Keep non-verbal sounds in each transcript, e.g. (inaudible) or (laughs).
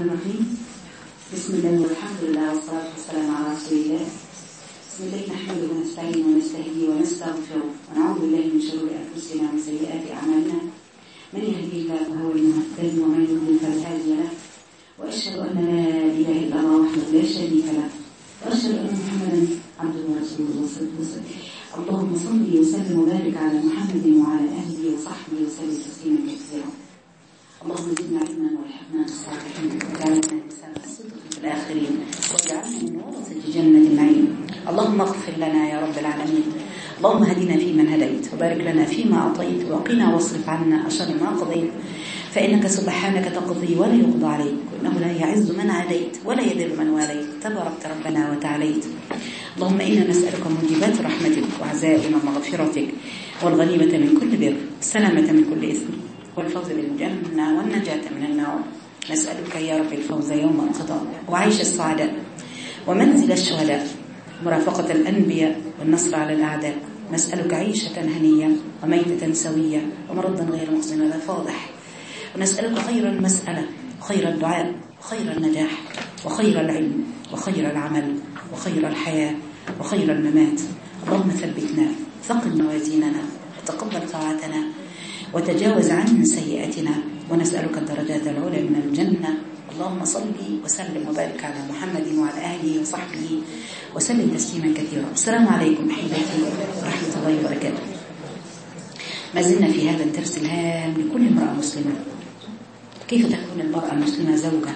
tecnología والغنيمة من كل بر السلامة من كل إثم. والفوز بالجنة والنجاة من النار. نسألك يا رب الفوز يوم القضاء وعيش السعداء ومنزل الشهداء. مرافقة الأنبياء والنصر على الأعداء. نسألك عيشة هنية وميتة سوية ومرضا غير محزن ولا فاضح. ونسألك خير المسألة وخير الدعاء وخير النجاح وخير العلم وخير العمل وخير الحياة وخير الممات. اللهم ثبتنا ثقل موازيننا وتقبل طاعتنا وتجاوز عن سيئاتنا ونسألك الدرجات العلى من الجنة. اللهم صل وسلم وبارك على محمد وعلى آله وصحبه وسلم تسليما كثيرا. السلام عليكم أحبتي ورحمة الله وبركاته. ما زلنا في هذا الدرس الهام لكل امرأة مسلمة. كيف تكون المرأة المسلمة زوجة؟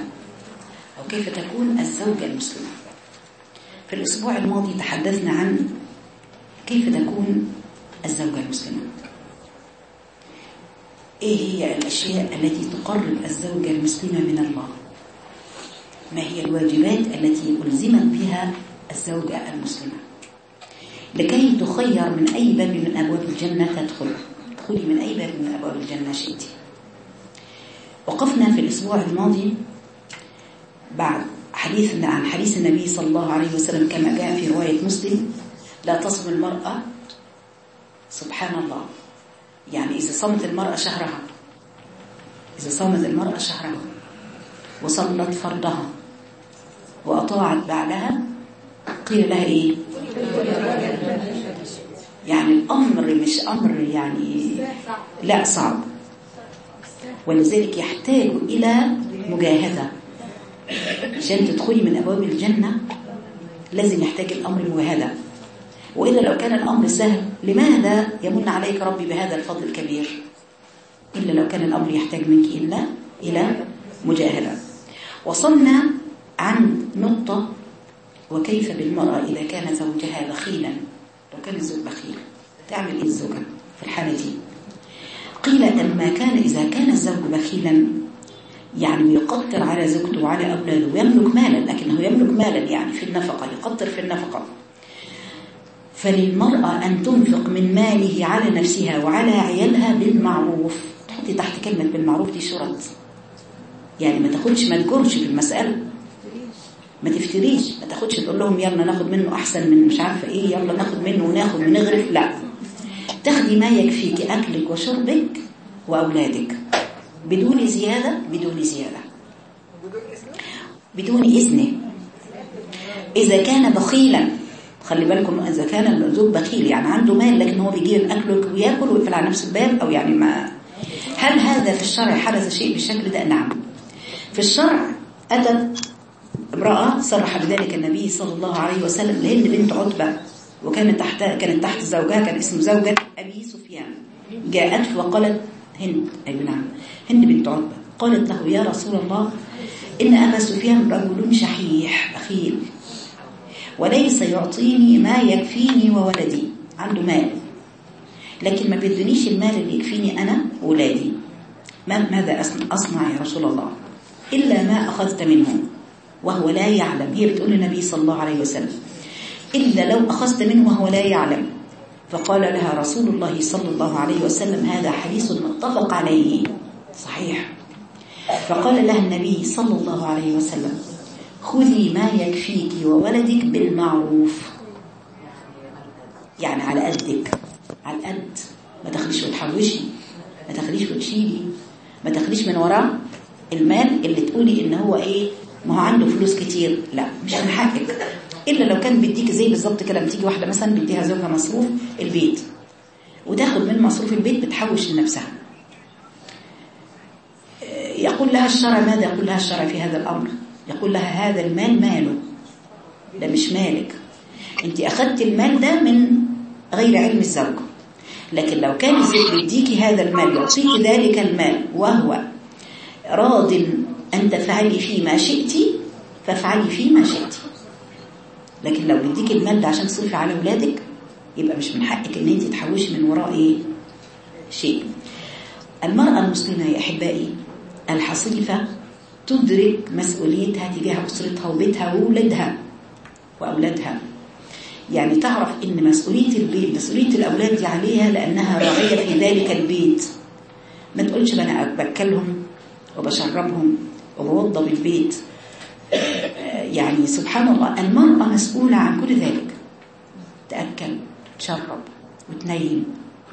أو كيف تكون الزوجة المسلمة في الأسبوع الماضي تحدثنا عن كيف تكون الزوجة المسلمة. إيه هي الأشياء التي تقرب الزوجة المسلمة من الله؟ ما هي الواجبات التي ألزمت بها الزوجة المسلمة؟ لكي تخير من أي باب من أبواب الجنة تدخل. ادخلي من أي باب من أبواب الجنة شئتي وقفنا في الأسبوع الماضي بعد حديث عن حديث النبي صلى الله عليه وسلم كما جاء في رواية مسلم لا تصم المرأة سبحان الله. يعني إذا صمت المرأة شهرها إذا صمت المرأة شهرها وصلت فرضها وأطاعت بعدها قيل لها إيه؟ يعني الأمر مش أمر يعني لا صعب. ولذلك يحتاج إلى مجاهدة. عشان تدخلي من أبواب الجنة لازم يحتاج الأمر مجاهدة. وإلا لو كان الأمر سهل لماذا يمن عليك ربي بهذا الفضل الكبير؟ إلا لو كان الأمر يحتاج منك إلا إلى مجاهدة. وصلنا عن نقطة وكيف بالمرأة إذا كان زوجها بخيلا؟ لو كان الزوج بخيل تعمل إيه الزوجة في الحالة دي؟ قيل أما كان إذا كان الزوج بخيلا يعني يقدر على زوجته وعلى أولاده ويملك مالا لكنه يملك مالا يعني في النفقة يقدر في النفقة. فللمرأة أن تنفق من ماله على نفسها وعلى عيالها بالمعروف. تحطي تحت كلمة بالمعروف دي شرط يعني ما تاخدش ما تجرش في المسألة. ما تفتريش. ما تاخدش تقول لهم يلا ناخد منه أحسن من مش عارفة إيه يلا ناخد منه وناخد ونغرف. لا. تاخدي ما يكفيك أكلك وشربك وأولادك. بدون زيادة بدون زيادة. بدون إذنه إذا كان بخيلا. خلي بالكم إذا كان الزوج بخيل يعني عنده مال لكن هو بيجيب الأكل وياكل ويقفل على نفس الباب أو يعني ما. هل هذا في الشرع حدث شيء بالشكل ده؟ نعم. في الشرع أتت امرأة صرح بذلك النبي صلى الله عليه وسلم لهند بنت عتبة وكانت تحت كانت تحت زوجها كان اسم زوجة أبي سفيان. جاءت وقالت هند أي نعم هند بنت عتبة. قالت له يا رسول الله إن أبا سفيان رجل شحيح بخيل. وليس يعطيني ما يكفيني وولدي. عنده مال. لكن ما بيدنيش المال اللي يكفيني أنا وولادي. ما ماذا أصنع يا رسول الله؟ إلا ما أخذت منه وهو لا يعلم. هي بتقول النبي صلى الله عليه وسلم إلا لو أخذت منه وهو لا يعلم. فقال لها رسول الله صلى الله عليه وسلم هذا حديث متفق عليه. صحيح. فقال لها النبي صلى الله عليه وسلم خذي ما يكفيك وولدك بالمعروف. يعني على قدك على القد. ما تاخديش وتحوشي ما تاخديش وتشيلي ما تاخديش من وراه المال اللي تقولي إن هو إيه ما هو عنده فلوس كتير. لا مش من حقك. إلا لو كان بيديك زي بالظبط كده لما تيجي واحدة مثلا بيديها زوجها مصروف البيت وتاخد من مصروف البيت بتحوش لنفسها. يقول لها الشرع ماذا يقول لها الشرع في هذا الأمر؟ يقول لها هذا المال ماله؟ ده مش مالك. انت اخذت المال ده من غير علم الزوج لكن لو كان الزوج بيديكي هذا المال يعطيك ذلك المال وهو راض أن تفعلي فيه ما شئت فافعلي فيه ما شئت. لكن لو بيديك المال ده عشان تصرفي على أولادك يبقى مش من حقك إن أنت تحوشي من وراء إيه؟ شيء. المرأة المسلمة يا أحبائي الحصيفة تدرك مسؤوليتها تجاه أسرتها وبيتها وولادها وأولادها. يعني تعرف إن مسؤولية البيت مسؤولية الأولاد دي عليها لأنها راعية في ذلك البيت. ما تقولش أنا بأكلهم وبشربهم وبوضب البيت. يعني سبحان الله المرأة مسؤولة عن كل ذلك. تأكل تشرب وتنيم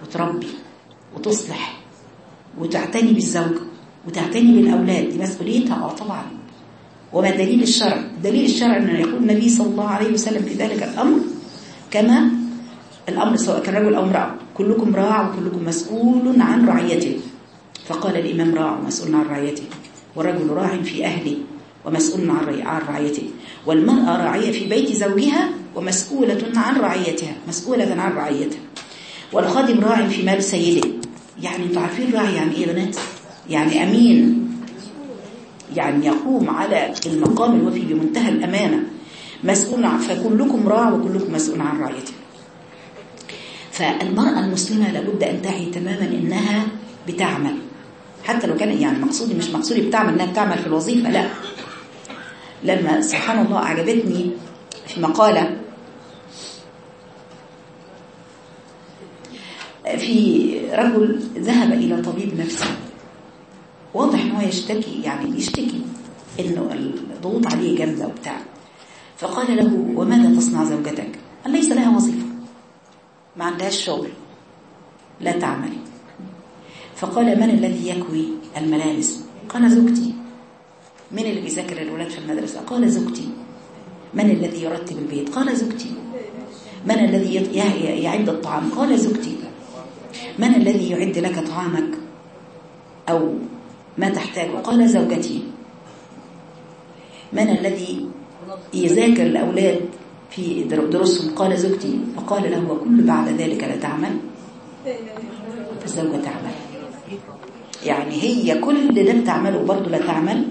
وتربي وتصلح وتعتني بالزوج. وتعتني بالأولاد دي مسؤوليتها آه طبعا. وما دليل الشرع؟ دليل الشرع أن يقول النبي صلى الله عليه وسلم في ذلك الأمر كما الأمر سواء كان رجل أو امرأة كلكم راع وكلكم مسؤول عن رعيته. فقال الإمام راع ومسؤول عن رعيته والرجل راع في أهله ومسؤول عن رعيته. والمرأة راعية في بيت زوجها ومسؤولة عن رعيتها مسؤولة عن رعيتها. والخادم راع في مال سيده. يعني أنتوا عارفين راعي يعني إيه بنات؟ يعني أمين يعني يقوم على المقام الوفي بمنتهى الأمانة مسؤول فكلكم راع وكلكم مسؤول عن رعيته. فالمرأة المسلمة لابد أن تعي تماما إنها بتعمل. حتى لو كان يعني مقصودي مش مقصودي بتعمل إنها بتعمل في الوظيفة لا. لما سبحان الله أعجبتني في مقالة في رجل ذهب إلى طبيب نفسي واضح ان هو يشتكي يعني يشتكي إنه الضغوط عليه جامدة وبتاع. فقال له وماذا تصنع زوجتك؟ قال ليس لها وظيفة. ما عندهاش شغل. لا تعمل. فقال من الذي يكوي الملابس؟ قال زوجتي. من اللي بيذاكر الولاد في المدرسة؟ قال زوجتي. من الذي يرتب البيت؟ قال زوجتي. من الذي يعد الطعام؟ قال زوجتي. من الذي يعد لك طعامك؟ أو ما تحتاج قال زوجتي من الذي يذاكر الأولاد في دروسهم؟ قال زوجتي. فقال له وكل بعد ذلك لا تعمل؟ فالزوجة تعمل. يعني هي كل ده بتعمله برضه لا تعمل؟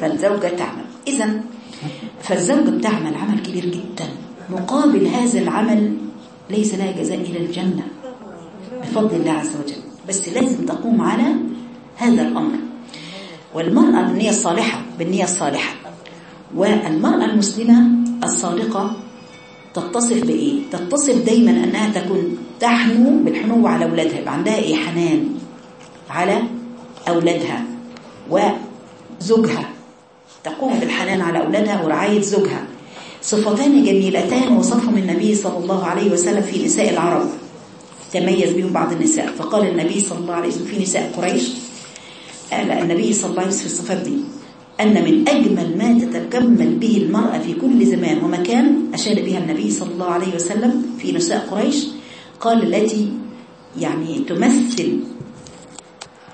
فالزوجة تعمل. إذا فالزوجة بتعمل عمل كبير جدا. مقابل هذا العمل ليس لها جزاء إلى الجنة بفضل الله عز وجل. بس لازم تقوم على هذا الأمر. والمرأة بالنية الصالحة بالنية الصالحة. والمرأة المسلمة الصادقة تتصف بإيه؟ تتصف دايما أنها تكون تحنو بالحنو على أولادها يبقى عندها إيه؟ حنان على أولادها وزوجها. تقوم بالحنان على أولادها ورعاية زوجها. صفتان جميلتان وصفهم النبي صلى الله عليه وسلم في نساء العرب. تميز بهم بعض النساء. فقال النبي صلى الله عليه وسلم في نساء قريش النبي صلى الله عليه وسلم في الصفات دي أن من أجمل ما تتكمل به المرأة في كل زمان ومكان أشار بها النبي صلى الله عليه وسلم في نساء قريش قال التي يعني تمثل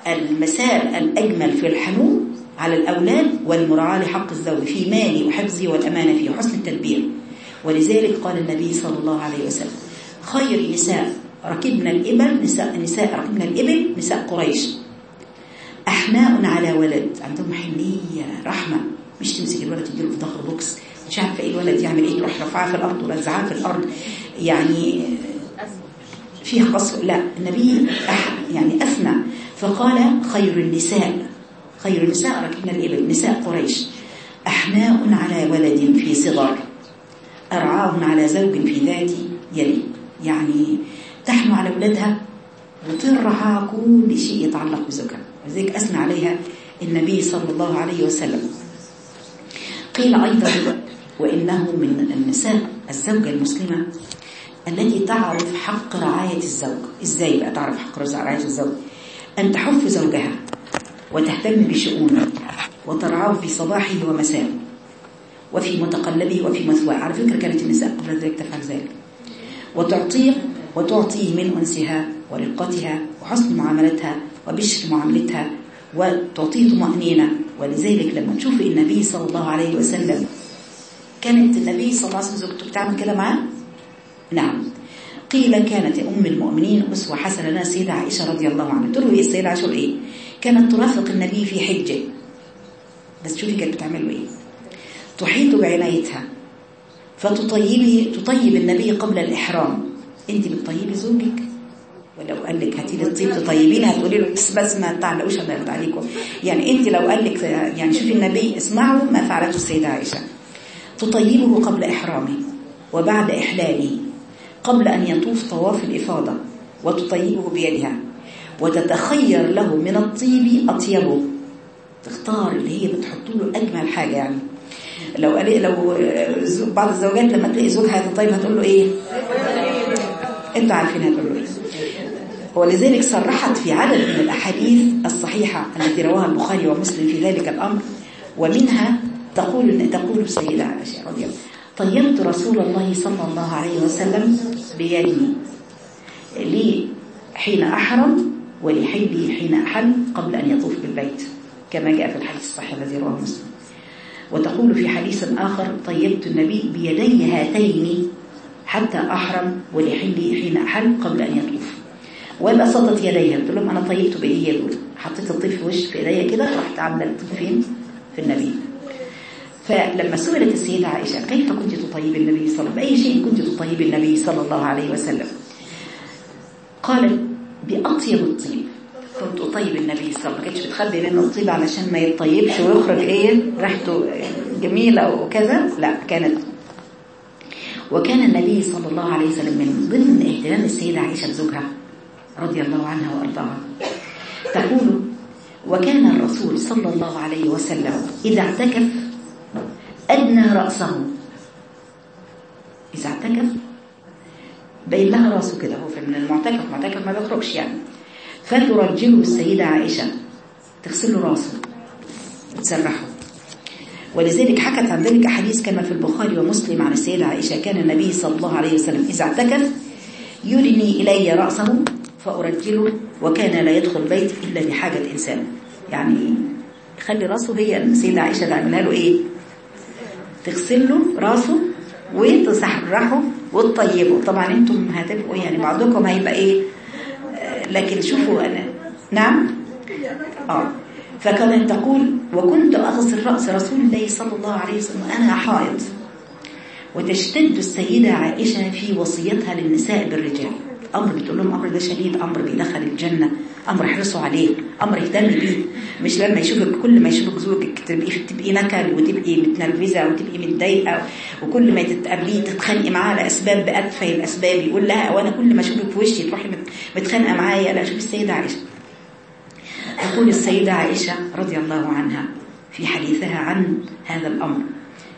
المسار الأجمل في الحنو على الأولاد والمراعاة لحق الزوج في مالي وحفظي والأمانة فيه وحسن التدبير. ولذلك قال النبي صلى الله عليه وسلم خير نساء ركبنا الإبل نساء نساء ركبنا الإبل نساء قريش. أحناء على ولد. عندهم حنية رحمة. مش تمسك الولد تديله في ظهر بوكس. مش عارفة إيه الولد يعمل إيه. تروح رفعها في الأرض ورزعها في الأرض. يعني فيها قصر. لا النبي يعني أثنى. فقال خير النساء. خير النساء ركبنا الإبل. نساء قريش. احناء على ولد في صغر. ارعاهن على زوج في ذات يلي. يعني تحنو على ولادها وترعى كل شيء يتعلق بزوجها. لذلك أثنى عليها النبي صلى الله عليه وسلم. قيل أيضا وإنه من النساء الزوجة المسلمة التي تعرف حق رعاية الزوج. إزاي بقى تعرف حق رعاية الزوج؟ أن تحف زوجها وتهتم بشؤونه وترعاه في صباحه ومسائه وفي متقلبه وفي مثواه. على فكرة كانت النساء قبل ذلك تفعل ذلك. وتعطيه وتعطيه من أنسها ورقتها وحسن معاملتها وبشر معاملتها وتعطيه طمأنينة ولذلك لما تشوف النبي صلى الله عليه وسلم كانت النبي صلى الله عليه وسلم زوجته بتعمل كده معاه؟ نعم. قيل كانت أم المؤمنين أسوة حسنة لنا السيدة عائشة رضي الله عنها. تروي إيه السيدة عائشة؟ إيه؟ كانت ترافق النبي في حجة. بس شوفي كانت بتعمل إيه؟ تحيط بعنايتها. فتطيبي تطيب النبي قبل الإحرام. أنت بتطيبي زوجك؟ ولو قال لك هاتي لي الطيب تطيبين هتقولي له بس بس ما تعلقوش يرضى عليكم. يعني أنت لو قال لك يعني شوفي النبي اسمعوا ما فعلته السيدة عائشة. تطيبه قبل إحرامه وبعد احلاله قبل أن يطوف طواف الإفاضة وتطيبه بيدها وتتخير له من الطيب أطيبه. تختار اللي هي بتحط له أجمل حاجة يعني. لو قال لو بعض الزوجات لما تلاقي زوجها يتطيب هتقول له إيه؟ أنتوا عارفين هتقول له ولذلك صرحت في عدد من الأحاديث الصحيحة التي رواها البخاري ومسلم في ذلك الأمر ومنها تقول تقول السيدة عائشة رضي الله طيبت رسول الله صلى الله عليه وسلم بيدي لي حين أحرم ولحلي حين أحل قبل أن يطوف بالبيت. كما جاء في الحديث الصحيح الذي رواه مسلم. وتقول في حديث آخر طيبت النبي بيدي هاتين حتى أحرم ولحلي حين أحل قبل أن يطوف. وبسطت يديها. قلت لهم أنا طيبت بايديا دول حطيت الطيب في وش في إيديا كده رحت عاملة الطيب فين؟ في النبي. فلما سئلت السيدة عائشة كيف كنت تطيب النبي صلى الله عليه وسلم؟ بأي شيء كنت تطيب النبي صلى الله عليه وسلم؟ قالت بأطيب الطيب. كنت أطيب النبي صلى الله عليه وسلم. ما كانتش بتخبي منه الطيب علشان ما يطيبش ويخرج إيه؟ ريحته جميلة وكذا. لا كانت. وكان النبي صلى الله عليه وسلم من ضمن اهتمام السيدة عائشة بزوجها. رضي الله عنها وأرضاها. تقول وكان الرسول صلى الله عليه وسلم إذا اعتكف أدنى رأسه. إذا اعتكف؟ بين لها راسه كده هو من المعتكف المعتكف ما بيخرجش يعني. فترجله السيدة عائشة. تغسل له رأسه. وتسرحه ولذلك حكت عن ذلك أحاديث كما في البخاري ومسلم عن السيدة عائشة. كان النبي صلى الله عليه وسلم إذا اعتكف يرني إلي رأسه. فأرجله وكان لا يدخل بيت إلا بحاجة إنسان. يعني خلي راسه هي السيدة عائشة تعملها له إيه؟ تغسل له راسه وتسرحه وتطيبه طبعا أنتم هتبقوا يعني بعضكم هيبقى إيه؟ لكن شوفوا أنا. نعم؟ آه. فكانت تقول وكنت أغسل رأس رسول الله صلى الله عليه وسلم أنا حائض. وتشتد السيدة عائشة في وصيتها للنساء بالرجال. أمر بتقول لهم أمر ده شديد أمر بيدخل الجنة أمر احرصوا عليه أمر اهتمي بيه. مش لما يشوفك كل ما يشوفك زوجك تبقي تبقي نكد وتبقي متنرفزة وتبقي متضايقة وكل ما تتقابليه تتخانقي معاه لاسباب باتفه الأسباب يقول لها وأنا كل ما أشوفك في وشي تروحي متخانقة معايا. لا شوفي السيدة عائشة. تقول السيدة عائشة رضي الله عنها في حديثها عن هذا الأمر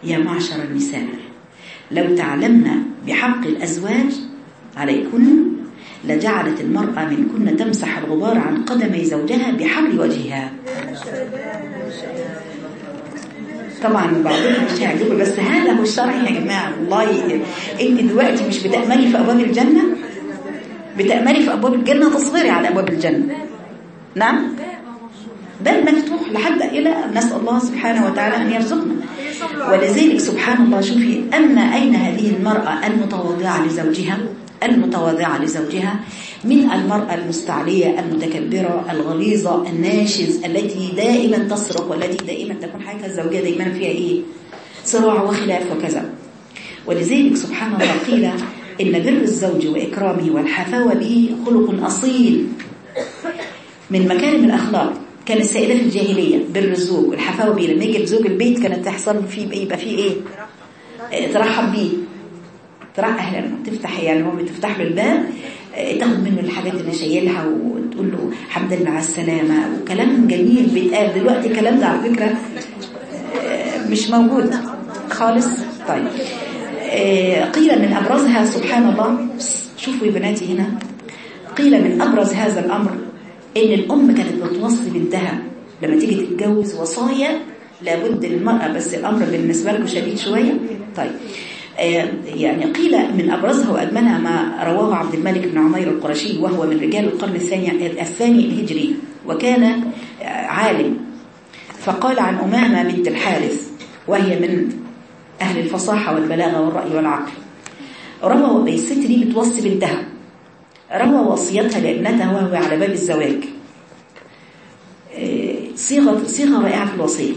يا معشر النساء لو تعلمن بحق الأزواج عليكن لجعلت المرأة منكن تمسح الغبار عن قدم زوجها بحر وجهها. طبعا بعضهم مش هيعجبه بس هذا هو الشرع يا جماعة. والله انت دلوقتي مش بتأملي في أبواب الجنة بتأملي في أبواب الجنة تصغري على أبواب الجنة. نعم؟ بل مفتوح لحد إلى نسأل الله سبحانه وتعالى أن يرزقنا. ولذلك سبحان الله شوفي أما أين هذه المرأة المتواضعة لزوجها؟ المتواضعة لزوجها من المرأة المستعلية المتكبرة الغليظة الناشز التي دائما تصرخ والتي دائما تكون حياتها الزوجية دائما فيها إيه؟ صراع وخلاف وكذا. ولذلك سبحان الله قيل إن بر الزوج وإكرامه والحفاوة به خلق أصيل. من مكارم الأخلاق كان السائدة في الجاهلية بر الزوج والحفاوة به. لما يجي زوج البيت كانت تحصل فيه يبقى فيه إيه؟ ترحب بيه. تروح أهلا تفتح يعني هو بتفتح له الباب تاخد منه الحاجات اللي شايلها وتقول له الحمد لله على السلامة. وكلام جميل بيتقال دلوقتي الكلام ده على فكرة مش موجود خالص. طيب قيل من ابرزها سبحان الله. شوفوا يا بناتي هنا. قيل من أبرز هذا الأمر إن الأم كانت بتوصي بنتها. لما تيجي تتجوز وصايا لابد المرأة بس الأمر بالنسبة لكم شديد شوية. طيب آه، يعني قيل من أبرزها وأجملها ما رواه عبد الملك بن عمير القرشي وهو من رجال القرن الثاني الثاني الهجري وكان آه، عالم. فقال عن أمامة بنت الحارث وهي من أهل الفصاحة والبلاغة والرأي والعقل روى الست دي بتوصي بنتها روى وصيتها لابنتها وهو على باب الزواج. آه، صيغة صيغة رائعة في الوصية.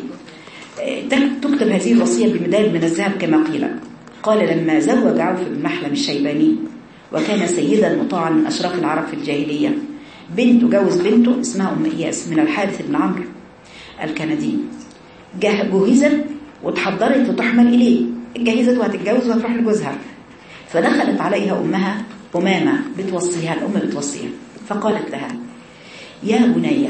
تكتب هذه الوصية بمداد من الذهب كما قيل. قال لما زوج عوف بن محلم الشيباني وكان سيدا مطاعا من أشراف العرب في الجاهلية. بنته جوز بنته اسمها أم إياس من الحارث بن عمرو الكندي. جهزت وتحضرت وتحمل إليه. جهزت وهتتجوز وهتروح لجوزها. فدخلت عليها أمها أمامة بتوصيها الأم بتوصيها. فقالت لها يا بني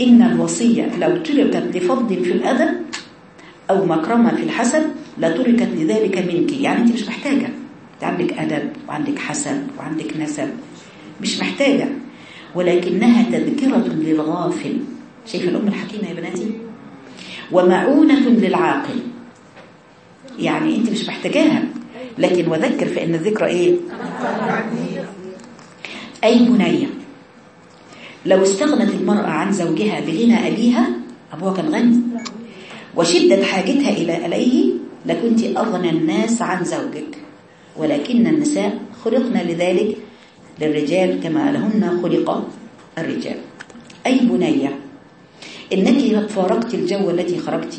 إن الوصية لو تركت لفضل في الأدب أو مكرمة في الحسب لتركت لذلك منك. يعني أنت مش محتاجة. أنت عندك أدب وعندك حسب وعندك نسب. مش محتاجة. ولكنها تذكرة للغافل. شايفة الأم الحكيمة يا بناتي. ومعونة للعاقل. يعني أنت مش محتاجاها. لكن وذكر فإن الذكرى إيه؟ أي بنية. لو استغنت المرأة عن زوجها بغنى أبيها أبوها كان غني. وشدة حاجتها إلى إليه لكنت أغنى الناس عن زوجك. ولكن النساء خلقنا لذلك للرجال كما لهن خلق الرجال. أي بنية إنك فارقت الجو التي خرجت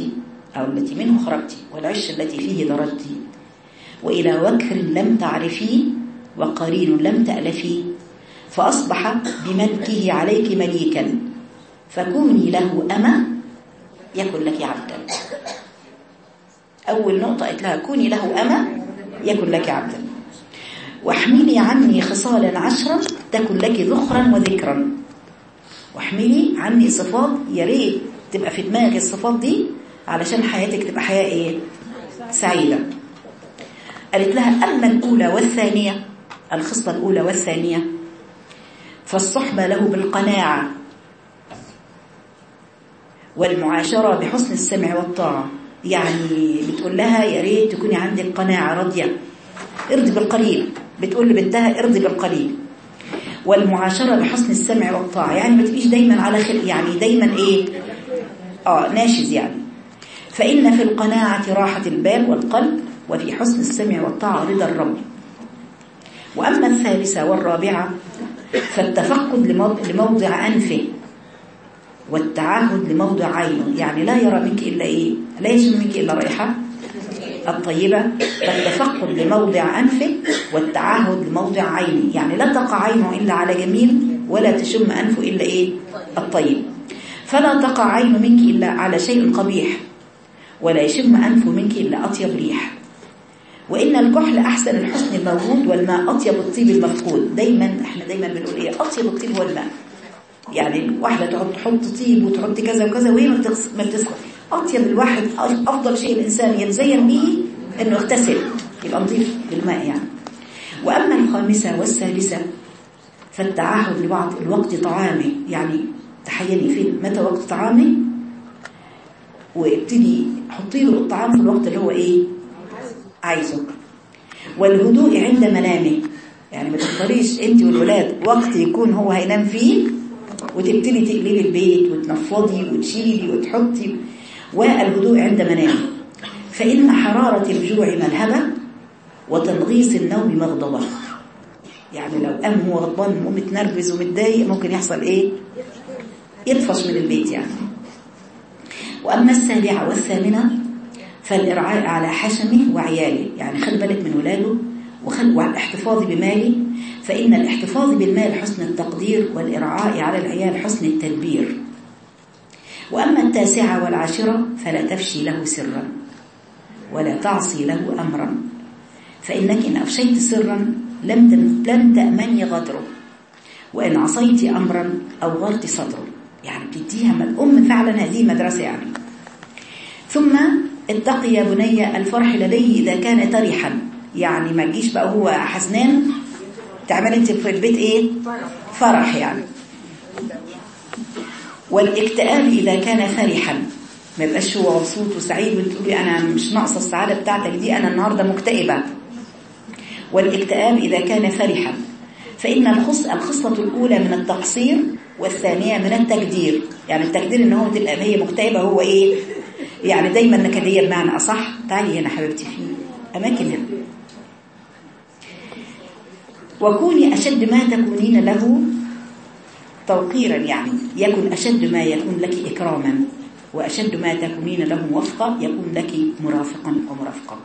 أو التي منه خرجت والعش التي فيه درجت وإلى وكر لم تعرفي وقرين لم تألفي. فأصبح بملكه عليك مليكا. فكوني له أما يكن لك عبدا. أول نقطة قلت لها كوني له أما يكن لك عبدا. واحملي عني خصالا عشرا تكن لك ذخرا وذكرا. واحملي عني صفات يا ريت تبقى في دماغك الصفات دي علشان حياتك تبقى حياة إيه؟ سعيدة. قالت لها أما الأولى والثانية الخصلة الأولى والثانية. فالصحبة له بالقناعة والمعاشرة بحسن السمع والطاعة. يعني بتقول لها يا ريت تكوني عندك قناعة راضية. ارضي بالقليل. بتقول لبنتها ارضي بالقليل. والمعاشرة بحسن السمع والطاعة. يعني ما تبقيش دايما على خير يعني دايما إيه؟ آه ناشز يعني. فإن في القناعة راحة البال والقلب وفي حسن السمع والطاعة رضا الرب. وأما الثالثة والرابعة فالتفقد لموضع أنفه. والتعهد لموضع عينه يعني لا يرى منك إلا إيه؟ لا يشم منك إلا رائحة الطيبة. فالتفقد لموضع أنفه والتعهد لموضع عينه يعني لا تقع عينه إلا على جميل ولا تشم أنفه إلا إيه؟ الطيب. فلا تقع عينه منك إلا على شيء قبيح ولا يشم أنفه منك إلا أطيب ريح. وإن الكحل أحسن الحسن الموجود والماء أطيب الطيب المفقود. دايما إحنا دايما بنقول إيه؟ أطيب الطيب هو الماء يعني واحدة تقعد تحط طيب وتحط كذا وكذا وهي ما بتسخن. أطيب الواحد أفضل شيء الإنسان يتزين به أنه يغتسل يبقى نظيف بالماء يعني. وأما الخامسة والسادسة فالتعهد لبعض الوقت طعامه. يعني تحيني فين؟ متى وقت طعامي وابتدي حطي له الطعام في الوقت اللي هو إيه؟ عايزه. والهدوء عند منامه. يعني ما تختاريش أنت والولاد وقت يكون هو هينام فيه وتبتدي تقلبي البيت وتنفضي وتشيلي وتحطي والهدوء عند منامه فإن حرارة الجوع ملهبة وتنغيص النوم مغضبة. يعني لو قام هو غضبان ومتنرفز ومتضايق ممكن يحصل إيه؟ يطفش من البيت يعني. وأما السابعة والثامنة فالإرعاء على حشمه وعياله. يعني خد بالك من ولاده وخد والاحتفاظ بماله فإن الاحتفاظ بالمال حسن التقدير والإرعاء على العيال حسن التدبير. وأما التاسعة والعاشرة فلا تفشي له سرا ولا تعصي له أمرا. فإنك إن أفشيت سرا لم لم تأمني غدره وإن عصيت أمرا أو غرت صدره. يعني بتديها من الأم فعلا هذه مدرسة يعني. ثم اتقي يا بني الفرح لديه إذا كان ترحا. يعني ما تجيش بقى هو حزنان تعمل انت في البيت إيه؟ فرح يعني. والاكتئاب إذا كان فرحا. ما يبقاش هو مبسوط وسعيد وتقولي أنا مش ناقصة السعادة بتاعتك دي أنا النهاردة مكتئبة. والاكتئاب إذا كان فرحا. فإن الخص الخصلة الأولى من التقصير والثانية من التقدير. يعني التقدير إن هو تبقى هي مكتئبة هو إيه؟ يعني دايما نكدية بمعنى أصح. تعالي هنا حبيبتي في أماكن هنا. وكوني أشد ما تكونين له توقيرا يعني يكن أشد ما يكون لك إكراما وأشد ما تكونين له موفقا يكون لك مرافقا ومرافقا.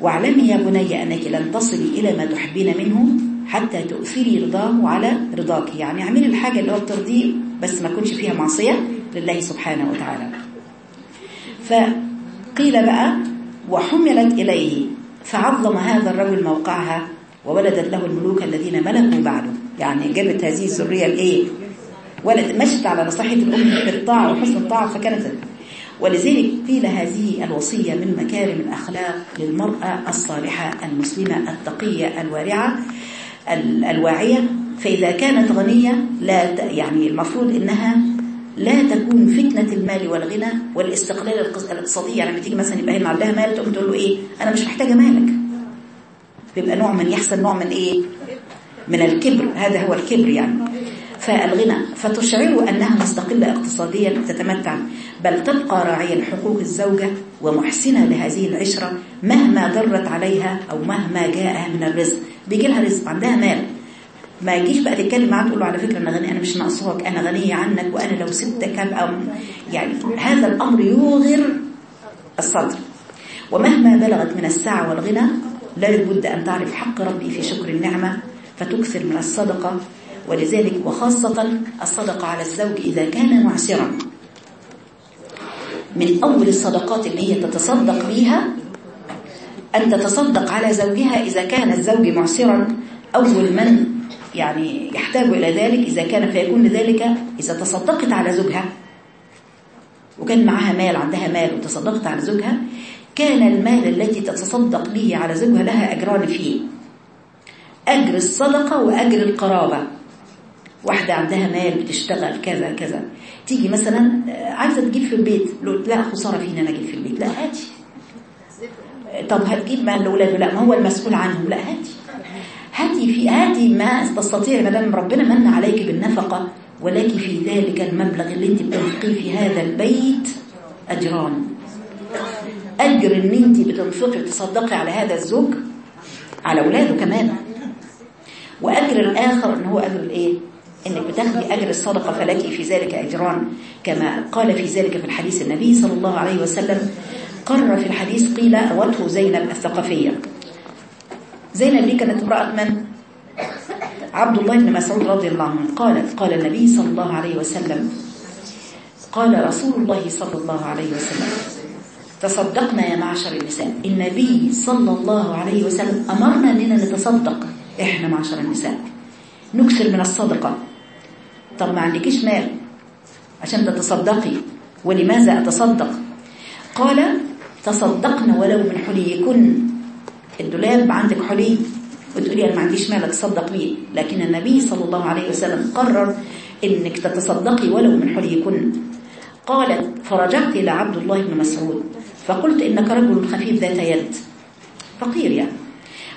واعلمي يا بني أنك لن تصلي إلى ما تحبين منه حتى تؤثري رضاه على رضاك. يعني اعملي الحاجة اللي هو بترضيه بس ما كنش فيها معصية لله سبحانه وتعالى. فقيل بقى وحملت إليه فعظم هذا الرجل موقعها وولدت له الملوك الذين ملكوا بعده. يعني جابت هذه الذرية الايه ولد مشت على نصيحة الأم بالطاعة وحسن الطاعة فكانت ولذلك قيل هذه الوصية من مكارم الأخلاق للمرأة الصالحة المسلمة التقية الوارعة الواعية. فإذا كانت غنية لا يعني المفروض إنها لا تكون فتنة المال والغنى والاستقلال الاقتصادي يعني لما تيجي مثلا يبقى عندها مال تقوم تقول له إيه؟ أنا مش محتاجة مالك. بيبقى نوع من يحصل نوع من إيه؟ من الكبر. هذا هو الكبر يعني. فالغنى فتشعر أنها مستقلة اقتصاديا تتمتع بل تبقى راعيا حقوق الزوجة ومحسنة لهذه العشرة مهما ضرت عليها أو مهما جاءها من الرزق. بيجي لها رزق عندها مال. ما يجيش بقى تتكلم معاه تقول له على فكرة أنا غني أنا مش ناقصاك أنا غنية عنك وأنا لو سبتك أبقى يعني هذا الأمر يوغر الصدر. ومهما بلغت من السعة والغنى لا بد أن تعرف حق ربي في شكر النعمة فتكثر من الصدقة. ولذلك وخاصة الصدقة على الزوج إذا كان معسرا. من أول الصدقات اللي هي تتصدق بها أن تتصدق على زوجها إذا كان الزوج معسرا. أول من يعني يحتاج إلى ذلك إذا كان فيكون ذلك إذا تصدقت على زوجها. وكان معها مال عندها مال وتصدقت على زوجها كان المال التي تتصدق به على زوجها لها أجران فيه. أجر الصدقة وأجر القرابة. واحدة عندها مال بتشتغل كذا كذا. تيجي مثلا عايزة تجيب في البيت. لا خسارة فينا أنا أجيب في البيت. لا. هاتي طب هتجيب مال لأولاده؟ لا ما هو المسؤول عنهم. لا. هاتي هاتي في هاتي ما تستطيع ما دام ربنا من عليك بالنفقة ولك في ذلك المبلغ اللي انت بتنفقيه في هذا البيت أجران. أجر إن أنت بتنفقي تصدقي على هذا الزوج على أولاده كمان. وأجر الآخر إن هو أجر الإيه؟ إنك بتاخدي أجر الصدقة فلك في ذلك أجران. كما قال في ذلك في الحديث النبي صلى الله عليه وسلم قرر في الحديث قيل روته زينب الثقفية. زينب دي كانت امرأة من؟ عبد الله بن مسعود رضي الله عنه. قالت قال النبي صلى الله عليه وسلم قال رسول الله صلى الله عليه وسلم تصدقنا يا معشر النساء. النبي صلى الله عليه وسلم أمرنا أننا نتصدق إحنا معشر النساء. نكثر من الصدقة. طب ما عندكيش مال عشان تتصدقي. ولماذا أتصدق؟ قال تصدقنا ولو من حليكن. الدولاب عندك حلي وتقولي أنا ما عنديش مال أتصدق بيه لكن النبي صلى الله عليه وسلم قرر إنك تتصدقي ولو من حليكن. قالت فرجعت إلى عبد الله بن مسعود. فقلت إنك رجل خفيف ذات يد. فقير يعني.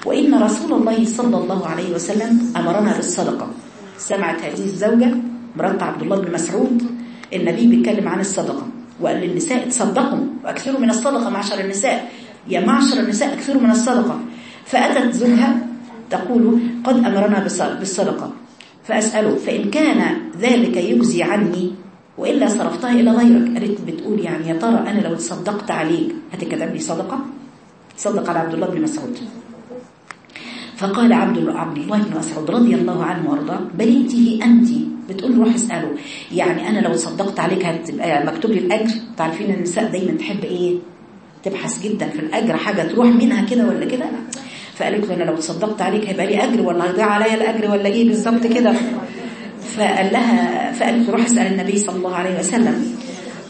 وإن رسول الله صلى الله عليه وسلم أمرنا بالصدقة. سمعت هذه الزوجة مرات عبد الله بن مسعود النبي بيتكلم عن الصدقة. وقال للنساء تصدقوا وأكثروا من الصدقة معشر النساء. يا معشر النساء أكثروا من الصدقة. فأتت زوجها تقول قد أمرنا بالصدقة. فأسأله فإن كان ذلك يجزي عني وإلا صرفتها إلى غيرك. قالت بتقول يعني يا ترى أنا لو تصدقت عليك هتكتب لي صدقة؟ صدق على عبد الله بن مسعود. فقال عبد الله بن مسعود رضي الله عنه وأرضاه انتي أنت. بتقول روح اسأله. يعني أنا لو صدقت عليك هتبقى مكتوب لي الأجر. تعرفين النساء دايما تحب إيه؟ تبحث جدا في الأجر حاجة تروح منها كده ولا كده؟ فقالت له أنا لو تصدقت عليك هيبقى لي أجر ولا هيضيع عليا الأجر ولا إيه بالظبط كده؟ فقال لها فقالت روح اسأل النبي صلى الله عليه وسلم.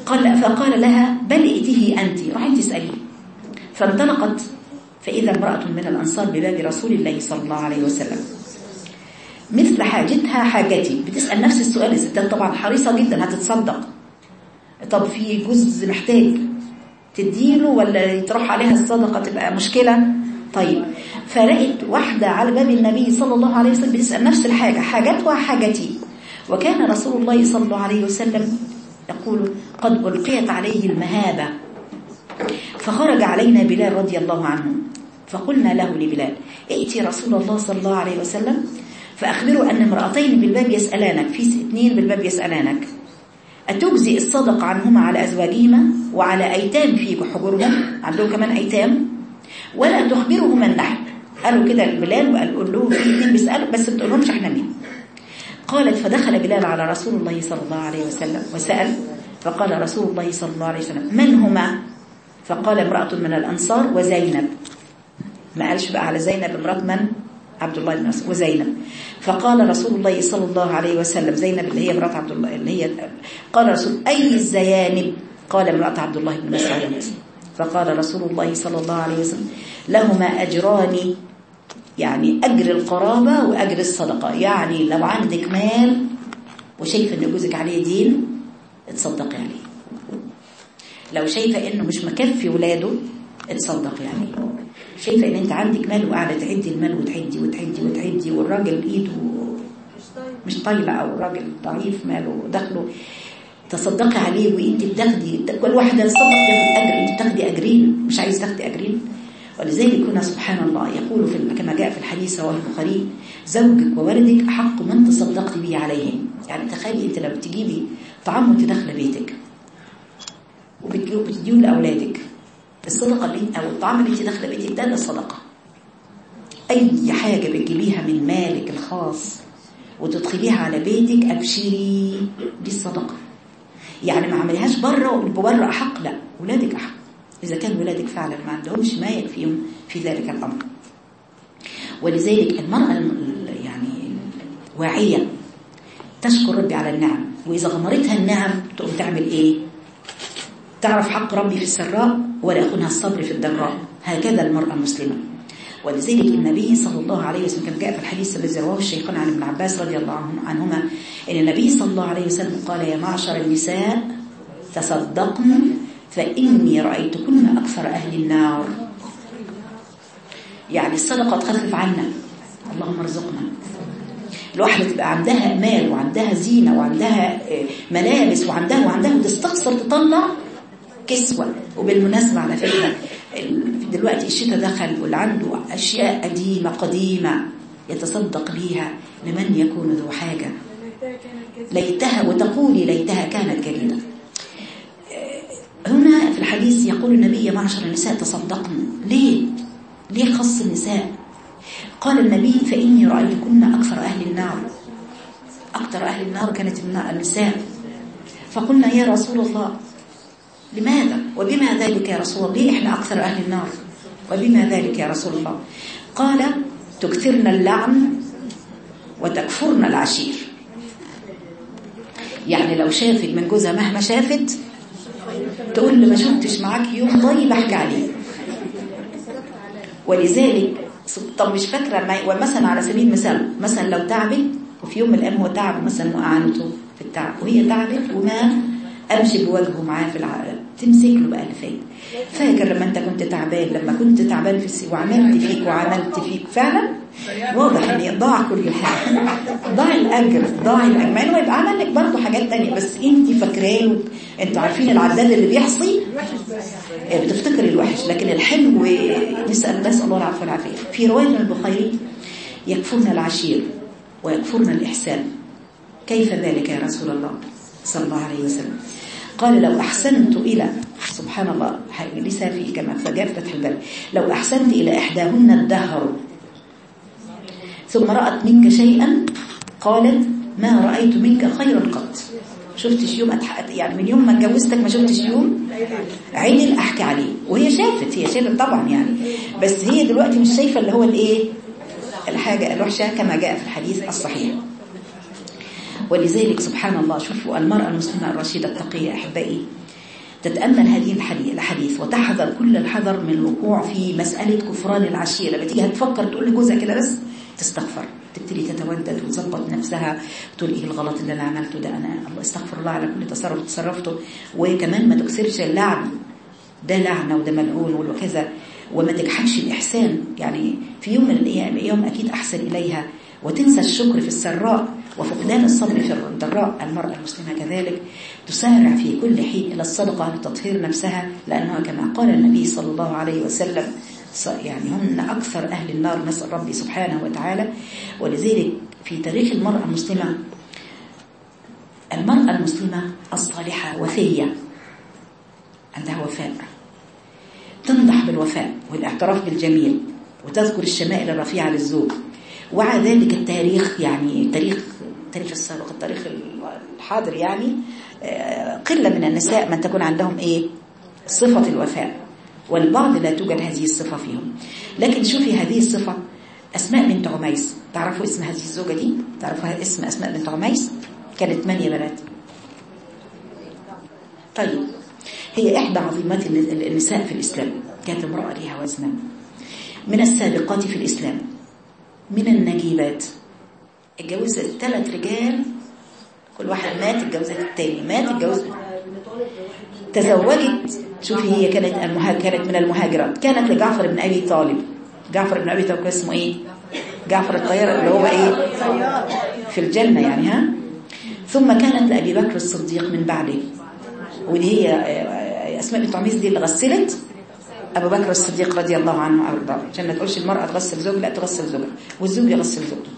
قال فقال لها بل ائتيه أنت روح أنت اساليه فانطلقت فإذا امرأة من الأنصار بباب رسول الله صلى الله عليه وسلم. مثل حاجتها حاجتي. بتسأل نفس السؤال الستات طبعا حريصة جدا هتتصدق. طب في جزء محتاج تديله ولا يتروح عليها الصدقة تبقى مشكلة؟ طيب. فلقيت واحدة على باب النبي صلى الله عليه وسلم بتسأل نفس الحاجة حاجتها حاجتي. وكان رسول الله صلى الله عليه وسلم يقول قد ألقيت عليه المهابة. فخرج علينا بلال رضي الله عنه. فقلنا له لبلال ائتي رسول الله صلى الله عليه وسلم فأخبروا أن امرأتين بالباب يسألانك في اثنين بالباب يسألانك. أتجزي الصدقة عنهما على أزواجهما وعلى أيتام في حجرهم عندهم كمان أيتام؟ ولا تخبرهما النحل. قالوا كده بلال وقال له في اثنين بيسألوا بس ما تقولهمش إحنا مين. قالت فدخل بلال على رسول الله صلى الله عليه وسلم وسأل فقال رسول الله صلى الله عليه وسلم من هما؟ فقال امرأة من الأنصار وزينب. ما قالش بقى على زينب امرأة من؟ عبد الله بن مسعود وزينب. فقال رسول الله صلى الله عليه وسلم زينب اللي هي امرأة عبد الله اللي هي قال رسول أي الزيانب؟ قال امرأة عبد الله بن مسعود. فقال رسول الله صلى الله عليه وسلم لهما أجران يعني أجر القرابة وأجر الصدقة. يعني لو عندك مال وشايفة أن جوزك عليه دين اتصدقي عليه لو شايفة أنه مش مكفي ولاده اتصدقي عليه شايفة أن أنت عندك مال وقاعدة تعدي المال وتعدي وتعدي وتعدي والراجل إيده مش طايلة أو الراجل ضعيف ماله دخله تصدقي عليه وإنت بتاخدي كل واحدة تصدق تاخد أجر أنت بتاخدي أجرين مش عايز تاخدي أجرين؟ ولذلك هنا سبحان الله يقول في كما جاء في الحديث رواه البخاري زوجك وولدك أحق من تصدقت به عليهم. يعني تخيلي أنت لو بتجيبي طعام وأنت داخله بيتك وبتديه لأولادك الصدقة اللي أو الطعام اللي أنت داخله بيتك ده ده صدقه أي حاجة بتجيبيها من مالك الخاص وتدخليها على بيتك أبشري دي الصدقه يعني ما عملهاش بره وبره أحق لا ولادك أحق. إذا كان ولادك فعلا ما عندهمش ما يكفيهم في ذلك الأمر. ولذلك المرأة يعني واعيه تشكر ربي على النعم وإذا غمرتها النعم تقوم تعمل إيه؟ تعرف حق ربي في السراء ولا يخونها الصبر في الضراء. هكذا المرأة المسلمة. ولذلك النبي صلى الله عليه وسلم كما جاء في الحديث الذي رواه الشيخان عن ابن عباس رضي الله عنهما إن النبي صلى الله عليه وسلم قال يا معشر النساء تصدقن فإني رايتكن أكثر أهل النار. يعني الصدقة تخفف عنا. اللهم ارزقنا. الواحدة تبقى عندها مال وعندها زينة وعندها ملابس وعندها وعندها وتستخسر تطلع كسوة. وبالمناسبة على فكرة دلوقتي الشتاء دخل واللي عنده أشياء قديمة قديمة يتصدق بيها لمن يكون ذو حاجة. ليتها وتقولي ليتها كانت جديدة. هنا في الحديث يقول النبي يا معشر النساء تصدقن. ليه؟ ليه خص النساء؟ قال النبي فإني رأيتكن أكثر أهل النار. أكثر أهل النار كانت النساء. فقلنا يا رسول الله لماذا؟ وبما ذلك يا رسول الله؟ ليه إحنا أكثر أهل النار؟ وبما ذلك يا رسول الله. قال تكثرن اللعن وتكفرن العشير. يعني لو شافت من جوزها مهما شافت تقول له ما شفتش معاك يوم طيب احكي عليه. ولذلك طب مش فاكرة مثلا على سبيل المثال مثلا لو تعبت وفي يوم من الأيام هو تعب مثلا وأعانته في التعب وهي تعبت وما أمشي بوجهه معاه في العالم تمسك له فات فاكر لما أنت كنت تعبان لما كنت تعبان في السي وعملت فيك وعملت فيك. فعلا واضح إن ضاع كل حاجة. ضاع الأجر ضاع الأجر. مع يبقى عمل لك برضه حاجات تانية. بس انت فاكراه أنتوا عارفين العداد اللي بيحصي بتفتكر الوحش. لكن الحلو نسأل نسأل الله العفو والعافية. في رواية البخاري يكفرنا العشير ويكفرنا الإحسان. كيف ذلك يا رسول الله صلى الله عليه وسلم؟ قال لو أحسنت إلى سبحان الله لسا في كما فجاء فتح الباب لو أحسنت إلى إحداهن الدهر. ثم رأت منك شيئا؟ قالت ما رأيت منك خيرا قط. شفتش يوم أتحقق يعني من يوم ما اتجوزتك ما شفتش يوم؟ عيني أحكي عليه. وهي شافت هي شافت طبعا يعني. بس هي دلوقتي مش شايفة اللي هو الإيه؟ الحاجة الوحشة كما جاء في الحديث الصحيح. ولذلك سبحان الله شوفوا المرأة المسلمة الرشيدة التقية أحبائي تتأمل هذه الحديث وتحذر كل الحذر من الوقوع في مسألة كفران العشيرة. لما تيجي هتفكر تقول لجوزها كده بس تستغفر. تبتدي تتودد وتظبط نفسها. تقول إيه الغلط اللي أنا عملته ده؟ أنا الله استغفر الله على كل تصرف تصرفته. وكمان ما تكسرش اللعن. ده لعنة وده ملعون وكذا. وما تجحدش الإحسان. يعني في يوم من الأيام يوم أكيد أحسن إليها. وتنسى الشكر في السراء. وفقدان الصبر في الضراء المرأة المسلمة كذلك تسارع في كل حين إلى الصدقة لتطهير نفسها لأنها كما قال النبي صلى الله عليه وسلم يعني هن أكثر أهل النار نسأل ربي سبحانه وتعالى. ولذلك في تاريخ المرأة المسلمة المرأة المسلمة الصالحة وفية عندها وفاء تنضح بالوفاء والإعتراف بالجميل وتذكر الشمائل الرفيعة للزوج. وعلى ذلك التاريخ يعني التاريخ التاريخ السابق التاريخ الحاضر يعني قلة من النساء من تكون عندهم إيه؟ صفة الوفاء والبعض لا توجد هذه الصفة فيهم. لكن شوفي هذه الصفة أسماء بنت عميس. تعرفوا اسم هذه الزوجة دي؟ تعرفوا اسم أسماء بنت عميس؟ كانت من يا بنات؟ طيب هي إحدى عظيمات النساء في الإسلام. كانت امرأة لها وزنا. من السابقات في الإسلام. من النجيبات. اتجوزت ثلاث رجال كل واحد مات اتجوزت التاني مات اتجوزت تزوجت. شوفي هي كانت كانت من المهاجرات. كانت لجعفر بن أبي طالب. جعفر بن أبي طالب اسمه إيه؟ جعفر الطيار اللي هو إيه؟ في الجنة يعني ها؟ ثم كانت لأبي بكر الصديق من بعده. ودي هي أسماء بنت عميس دي اللي غسلت. أبو بكر الصديق رضي الله عنه وأرضاه عشان ما تقولش المرأة تغسل زوج لا تغسل زوجها. والزوج يغسل زوجته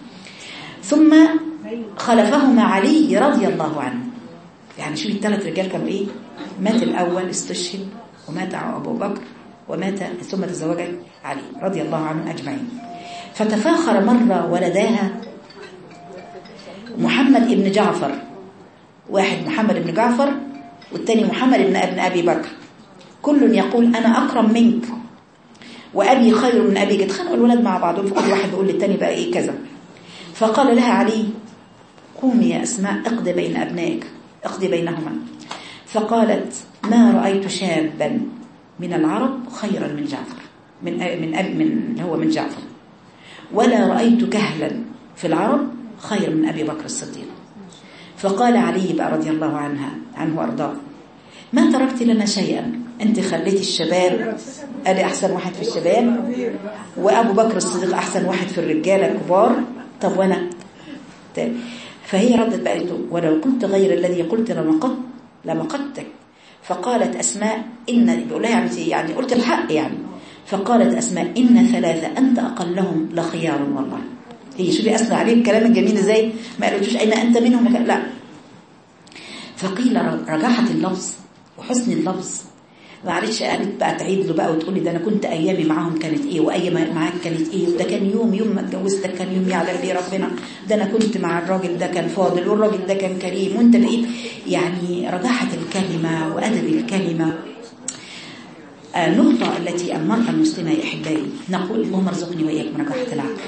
ثم خلفهما علي رضي الله عنه. يعني شوفي الثلاث رجال كانوا إيه؟ مات الأول استشهد ومات أبو بكر ومات ثم تزوجت علي رضي الله عنه أجمعين. فتفاخر مرة ولداها محمد ابن جعفر. واحد محمد ابن جعفر والتاني محمد ابن ابن أبي بكر. كل يقول أنا أكرم منك وأبي خير من أبيك. اتخانقوا الولاد مع بعضهم فكل واحد بيقول للتاني بقى إيه كذا. فقال لها علي قومي يا أسماء اقضي بين أبنائك اقضي بينهما. فقالت ما رأيت شابا من العرب خيرا من جعفر من من أب من هو من جعفر. ولا رأيت كهلا في العرب خير من أبي بكر الصديق. فقال علي بقى رضي الله عنها عنه وأرضاه ما تركت لنا شيئا؟ أنت خليتي الشباب أنا أحسن واحد في الشباب وأبو بكر الصديق أحسن واحد في الرجالة الكبار. طب وأنا؟ فهي ردت بقى ولو قلت غير الذي قلت لمقت لمقتك فقالت بيقول لها يعني, يعني قلت الحق يعني. فقالت أسماء إن ثلاثة أنت أقلهم لخيار والله. هي شوفي أسمع عليه الكلام الجميل إزاي؟ ما قالتوش أين أنت منهم؟ لا. فقيل رجحت اللفظ وحسن اللفظ. معلش قالت بقى تعيد له بقى وتقول لي ده أنا كنت أيامي معاهم كانت إيه وأيامي معاك كانت إيه وده كان يوم يوم ما اتجوزتك كان يوم يعلم بيه ربنا. ده أنا كنت مع الراجل ده كان فاضل والراجل ده كان كريم. وأنت بقيت يعني رجحت الكلمة وادب الكلمة. النقطة التي المرأة المسلمة يا أحبائي نقول اللهم ارزقني وإياك من رجاحة العقل.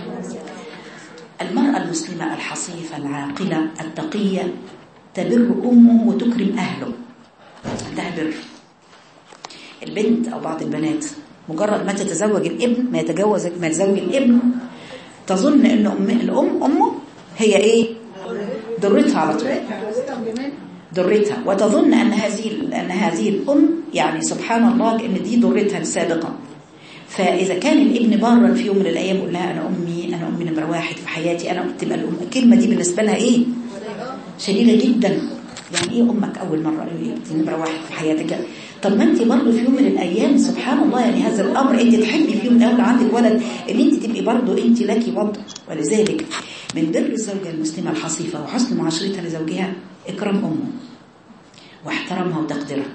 المرأة المسلمة الحصيفة العاقلة التقية تبر أمه وتكرم أهله. عندها بر البنت أو بعض البنات مجرد ما تتزوج الابن ما يتجوز ما يتزوج الابن تظن إن أم الأم أمه هي إيه؟ ضرتها على طول. ضرتها. وتظن أن هذه أن هذه الأم يعني سبحان الله إن دي ضرتها السابقه فإذا كان الابن بارا في يوم من الأيام يقول لها أنا أمي أنا أمي نمرة واحد في حياتي أنا تبقى الأم. الكلمة دي بالنسبة لها إيه؟ شديدة جدا. يعني إيه أمك أول مرة؟ إيه؟ نمرة واحد في حياتك. طب ما انت برضه في يوم من الأيام سبحان الله يعني هذا الأمر انت تحبي في يوم من الأيام عندك ولد ان انت تبقي برضه انت لك وضع ولذلك من بر الزوجة المسلمة الحصيفة وحسن معاشرتها لزوجها اكرام أمه واحترامها وتقديرها.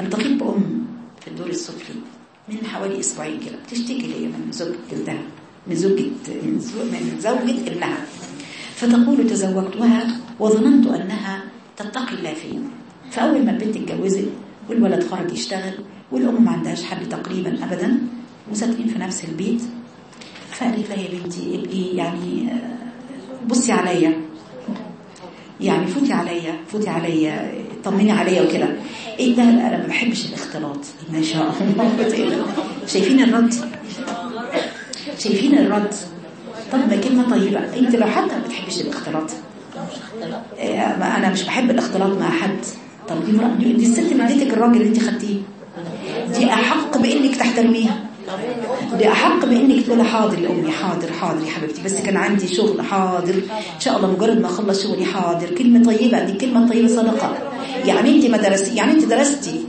التقيت بأم في الدور السفلي من حوالي أسبوعين كده بتشتكي لي من زوجة جلدها من زوجة من, زو من زوجة ابنها. فتقول تزوجتها وظننت أنها تتقي الله فيا فأول ما البنت اتجوزت والولد خرج يشتغل والأم ما عندهاش حد تقريبا أبدا وساكنين في نفس البيت. فقالت لها يا بنتي ابقي يعني بصي عليا. يعني فوتي عليا فوتي عليا طمني عليا وكده. إيه ده؟ أنا ما بحبش الاختلاط ما شاء الله. (laughs) شايفين الرد؟ شايفين الرد؟ طب ما كلمة طيبة. أنت لو حتى ما بتحبش الاختلاط آه، أنا مش بحب الاختلاط مع حد. طب دي مرأة دي, دي اللي اديتك الراجل اللي انت خدتيه. دي أحق بإنك تحترميها. دي أحق بإنك تقولي حاضر يا أمي حاضر حاضر يا حبيبتي. بس كان عندي شغل حاضر. إن شاء الله مجرد ما أخلص شغلي حاضر. كلمة طيبة دي كلمة طيبة صدقة. يعني أنت ما درستي يعني أنت درستي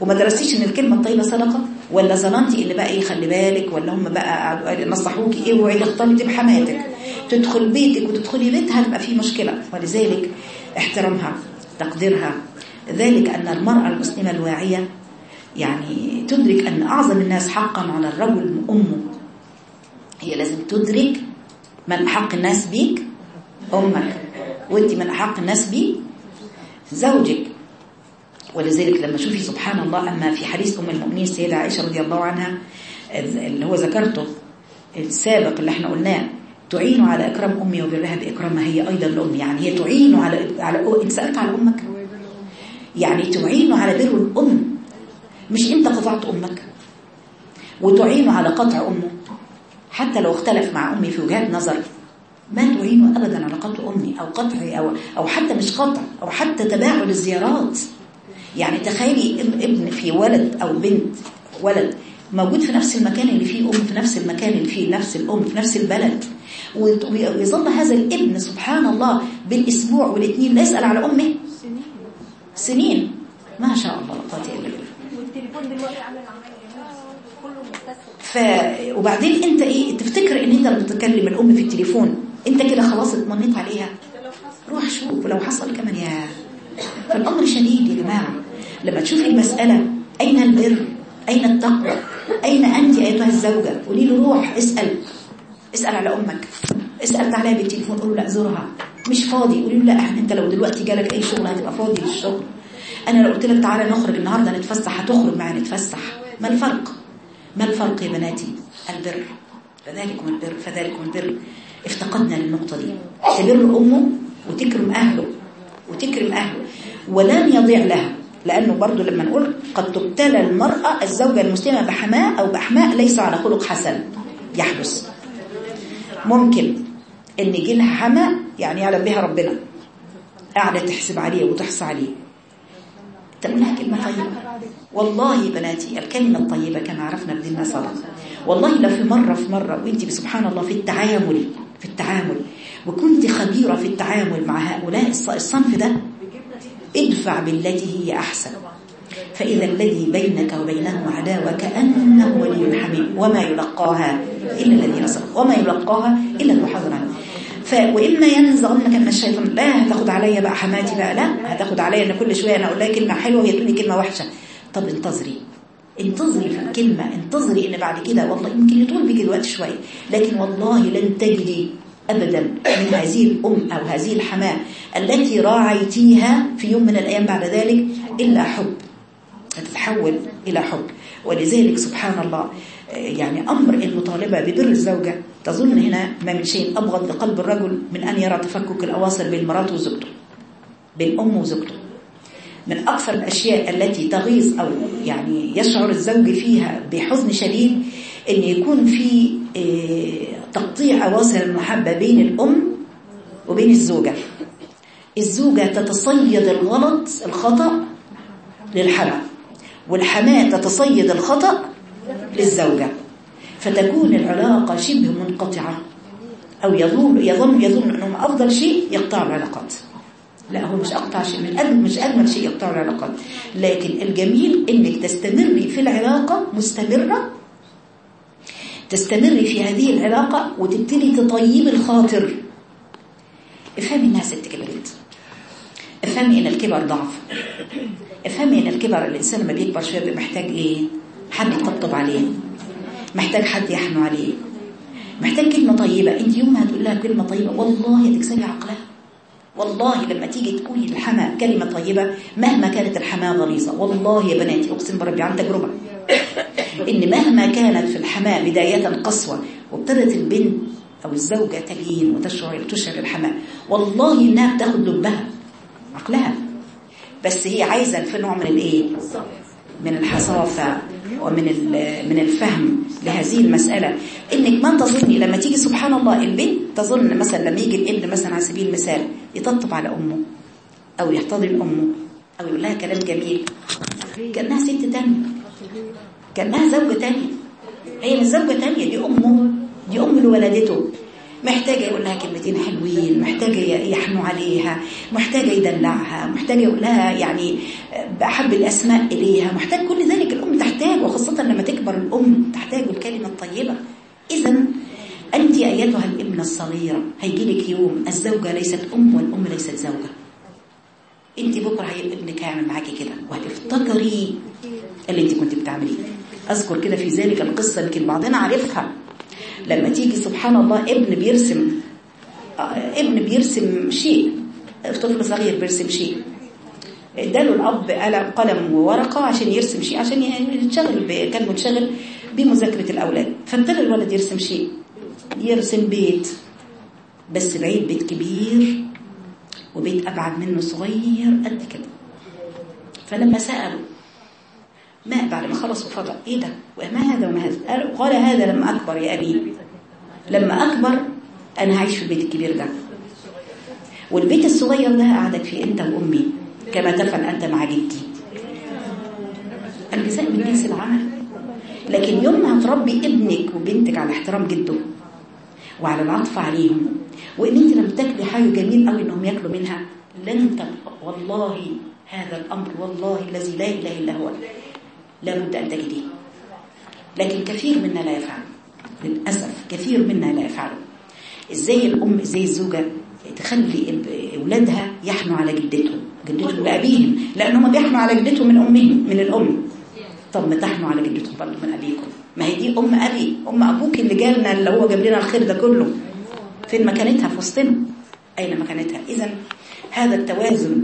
وما درستيش إن الكلمة الطيبة صدقة؟ ولا ظننتي ان بقى إيه خلي بالك ولا هم بقى نصحوكي؟ إيه اوعي تختلطي بحماتك. تدخل بيتك وتدخلي بيتها تبقى في مشكلة. ولذلك احترامها تقديرها. ذلك أن المرأة المسلمة الواعية يعني تدرك أن أعظم الناس حقا على الرجل أمه هي لازم تدرك من أحق الناس بيك؟ أمك. وأنت من أحق الناس بي؟ زوجك. ولذلك لما شوفي سبحان الله أما في حديث أم المؤمنين السيدة عائشة رضي الله عنها اللي هو ذكرته السابق اللي إحنا قلناه تعين على إكرام أمي وبرها بإكرامها هي أيضا الأم يعني هي تعين على على أنت سألت على أمك يعني تعين على بر الأم مش أنت قطعت أمك وتعينه على قطع أمه حتى لو اختلف مع أمي في وجهات نظر ما تعينه ابدا على قطع أمي أو قطع أو أو حتى مش قطع أو حتى تباعد الزيارات. يعني تخيلي ابن في ولد أو بنت ولد موجود في نفس المكان اللي فيه أم في نفس المكان اللي فيه نفس الأم في نفس البلد. ويظل هذا الابن سبحان الله بالأسبوع والاثنين لا يسال على أمه. سنين. ما شاء الله لا قوه الا بالله والتليفون دلوقتي عامل ف وبعدين أنت إيه تفتكر إن أنت لما تكلم الأم في التليفون أنت كده خلاص اطمنيت عليها؟ روح شوف ولو حصل كمان يا فالأمر شديد يا جماعة. لما تشوفي المسألة أين البر؟ أين التقوى؟ أين أنت أيتها الزوجة؟ قولي له روح اسأل. اسأل على أمك. اسال تعالى بالتليفون. قول له لا زورها. مش فاضي. قولي له لا أنت لو دلوقتي جالك أي شغل هتبقى فاضي للشغل. أنا لو قلت لك تعالى نخرج النهارده نتفسح هتخرج معايا نتفسح. ما الفرق؟ ما الفرق يا بناتي؟ البر. فذلكم البر فذلكم البر. افتقدنا للنقطة دي. تبر أمه وتكرم أهله وتكرم أهله. ولن يضيع لها لأنه برضو لما نقول قد تبتلى المرأة الزوجة المسلمة بحماء أو باحماء ليس على خلق حسن. يحدث ممكن إن يجي لها حماء يعني يعلم بها ربنا. قاعدة تحسب عليه وتحصى عليه. تقول لها كلمة طيبة. والله بناتي الكلمة الطيبة كما عرفنا بديننا صدقة والله لو في مرة في مرة وانت سبحان الله في التعامل في التعامل وكنت خبيرة في التعامل مع هؤلاء الصنف ده ادفع بالتي هي أحسن. فإذا الذي بينك وبينهم عداوة كأنه ولي حميم وما يلقاها إلا الذين صدقوا وما يلقاها إلا ذو حظ عظيم ف وإما ينزغنك من الشيطان لا هتاخد عليا بقى حماتي بقى. لا هتاخد عليا ان كل شوية أنا أقول لها كلمة حلوة وهي تقول لي كلمة وحشة. طب انتظري انتظري في الكلمة انتظري إن بعد كده والله يمكن يطول بيك الوقت شوية لكن والله لن تجدي ابدا من هذه الأم أو هذه الحماة التي راعيتيها في يوم من الأيام بعد ذلك إلا حب. تتحول إلى حب. ولذلك سبحان الله يعني أمر المطالبة ببر الزوجة تظن هنا ما من شيء أبغض لقلب الرجل من أن يرى تفكك الأواصر بين مراته وزوجته بين أمه وزوجته. من أكثر الأشياء التي تغيظ أو يعني يشعر الزوج فيها بحزن شديد أن يكون في تقطيع أواصر المحبة بين الأم وبين الزوجة. الزوجة تتصيد الغلط الخطأ للحماة والحماة تتصيد الخطأ للزوجة فتكون العلاقة شبه منقطعة أو يظن يظن يظن أنهم أفضل شيء يقطع العلاقات. لا هو مش أقطع شيء من أجل مش أجمل شيء يقطع العلاقات. لكن الجميل إنك تستمري في العلاقة مستمرة تستمري في هذه العلاقة وتبتدي تطيب الخاطر. افهمي انها ست كبرت افهمي إن الكبر ضعف. افهمي ان الكبر الانسان لما بيكبر شوية بيبقى محتاج إيه؟ حد يطبطب عليه. محتاج حد يحنو عليه. محتاج كلمة طيبة. انت يوم ما هتقول لها كلمة طيبة والله هتكسبي عقلها. والله لما تيجي تقولي للحماة كلمة طيبة مهما كانت الحماة غليظة والله يا بناتي أقسم بربي عن تجربة إن مهما كانت في الحماة بداية قسوة وابتدت البنت أو الزوجة تلين وتشعر تشعر الحماة والله إنها بتاخد لبها عقلها. بس هي عايزة في نوع من الإيه؟ من الحصافة ومن من الفهم لهذه المسألة. إنك ما تظني لما تيجي سبحان الله البنت تظن مثلا لما يجي الإبن مثلا على سبيل المثال يطبطب على أمه أو يحتضن أمه أو يقول لها كلام جميل. كأنها ست تانية. كأنها زوجة تانية. هي مش زوجة تانية دي أمه. دي أم لولدته محتاجة يقول لها كلمتين حلوين محتاجة يحنوا عليها محتاجة يدلعها محتاجة يقول لها يعني بأحب الأسماء إليها. محتاج كل ذلك الأم تحتاج وخاصة لما تكبر الأم تحتاج الكلمة الطيبة. إذا أنت أيتها الابنة الصغيرة هيجي لك يوم الزوجة ليست أم والأم ليست زوجة. أنت بكرة هيبقى ابنك هيعمل معاكي كده وهتفتكري اللي أنت كنت بتعمليه. أذكر كده في ذلك القصة يمكن بعضنا عارفها. لما تيجي سبحان الله ابن بيرسم ابن بيرسم شيء طفل صغير بيرسم شيء. اداله الأب قلم وورقة عشان يرسم شيء عشان ينشغل كان منشغل بمذاكرة الأولاد. فابتدى الولد يرسم شيء يرسم بيت بس بعيد بيت كبير وبيت أبعد منه صغير قد كده. فلما سالوا ما بعد ما خلص وفضل. إيه ده؟ وما هذا وما هذا؟ قال هذا لما أكبر يا أبي. لما أكبر أنا هعيش في البيت الكبير ده. والبيت الصغير ده قعدت فيه أنت وأمي كما تفعل أنت مع جدي. الجزاء من جنس العمل. لكن يوم ما هتربي ابنك وبنتك على احترام جده وعلى العطف عليهم وإن أنت لما تاكلي حاجة جميل قوي إنهم ياكلوا منها لن تبقى. والله هذا الأمر والله الذي لا إله إلا هو. لابد أن تجديه. لكن كثير منا لا يفعل. للأسف كثير منا لا يفعل. إزاي الأم إزاي الزوجة تخلي أولادها يحنوا على جدتهم جدتهم لأبيهم لأنهم بيحنوا على جدتهم من أمهم من الأم. طب ما تحنوا على جدتهم برضه من أبيكم. ما هي دي أم أبي أم أبوك اللي جالنا اللي هو جاب لنا الخير ده كله. فين مكانتها؟ في وسطنا. أين مكانتها؟ إذا هذا التوازن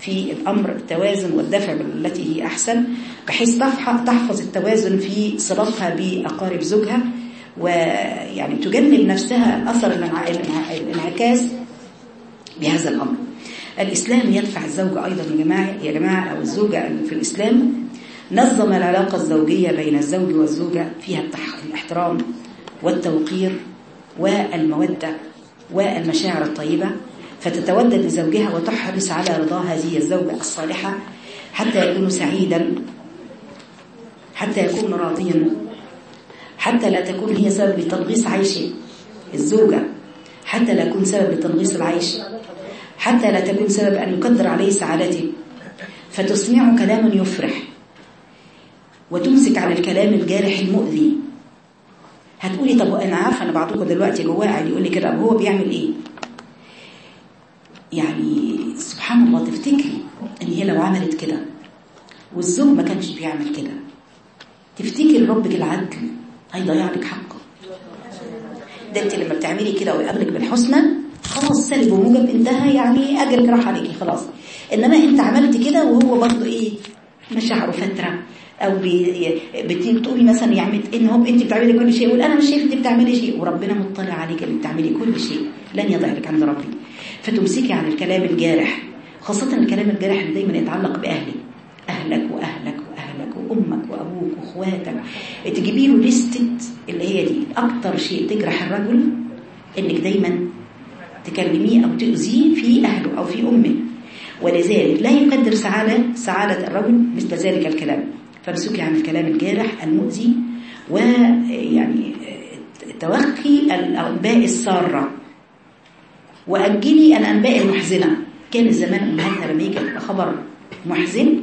في الأمر التوازن والدفع بالتي هي أحسن بحيث تحفظ التوازن في صلاتها بأقارب زوجها ويعني تجنب نفسها أثر الانعكاس بهذا الأمر. الإسلام يدفع الزوجة أيضا يا جماعة يا جماعة أو الزوجة في الإسلام نظم العلاقة الزوجية بين الزوج والزوجة فيها الاحترام والتوقير والمودة والمشاعر الطيبة. فتتودد لزوجها وتحرص على رضا هذه الزوجة الصالحة حتى يكون سعيدا حتى يكون راضيا حتى لا تكون هي سبب لتنغيص عيش الزوجة حتى لا يكون سبب لتنغيص العيش حتى لا تكون سبب أن يقدر عليه سعادته. فتسمعه كلاما يفرح وتمسك عن الكلام الجارح المؤذي. هتقولي طب أنا عارفة ان بعضكم دلوقتي جواه قاعد يقول لي كده هو بيعمل إيه؟ يعني سبحان الله تفتكري إن هي لو عملت كده والزوج ما كانش بيعمل كده؟ تفتكري ربك العدل هيضيع لك حقه؟ ده انت لما بتعملي كده ويقابلك بالحسنى خلاص سلب وموجب انتهى يعني اجلك راح عليكي خلاص. إنما أنت عملت كده وهو برضه إيه؟ مشاعره فترة أو بتقولي مثلا يعمل إن هو أنت بتعملي كل شيء يقول أنا مش شايف أنت بتعملي شيء وربنا مطلع عليك اللي بتعملي كل شيء لن يضيع لك عند ربك. فتمسكي عن الكلام الجارح خاصة الكلام الجارح اللي دايما يتعلق بأهلك. أهلك وأهلك وأهلك وأمك وأبوك وأخواتك. تجيبي له لستة اللي هي دي. أكتر شيء تجرح الرجل إنك دايما تكلميه أو تؤذيه في أهله أو في أمه. ولذلك لا يقدر سعادة سعادة الرجل مثل ذلك الكلام. فامسكي عن الكلام الجارح المؤذي ويعني توخي الأنباء السارة. وأجلي الأنباء المحزنة. كان زمان أمهاتنا لما يجي خبر محزن.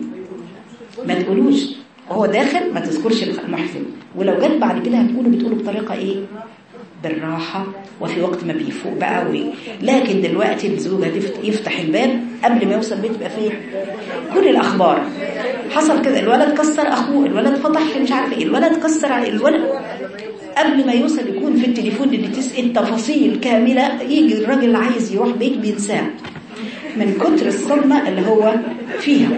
ما تقولوش. وهو داخل ما تذكرش المحزن. ولو جت بعد كده هتقوله بتقوله بطريقة إيه؟ بالراحة. وفي وقت ما بيفوق بقى وي. لكن دلوقتي الزوجة يفتح الباب. قبل ما يوصل البيت يبقى فيه كل الأخبار. حصل كده. الولد كسر أخوه. الولد فتح مش عارف إيه. الولد كسر الولد قبل ما يوصل يكون في التليفون اللي تسأل تفاصيل كاملة يجي الراجل اللي عايز يروح بيت بينساه من كتر الصدمة اللي هو فيها.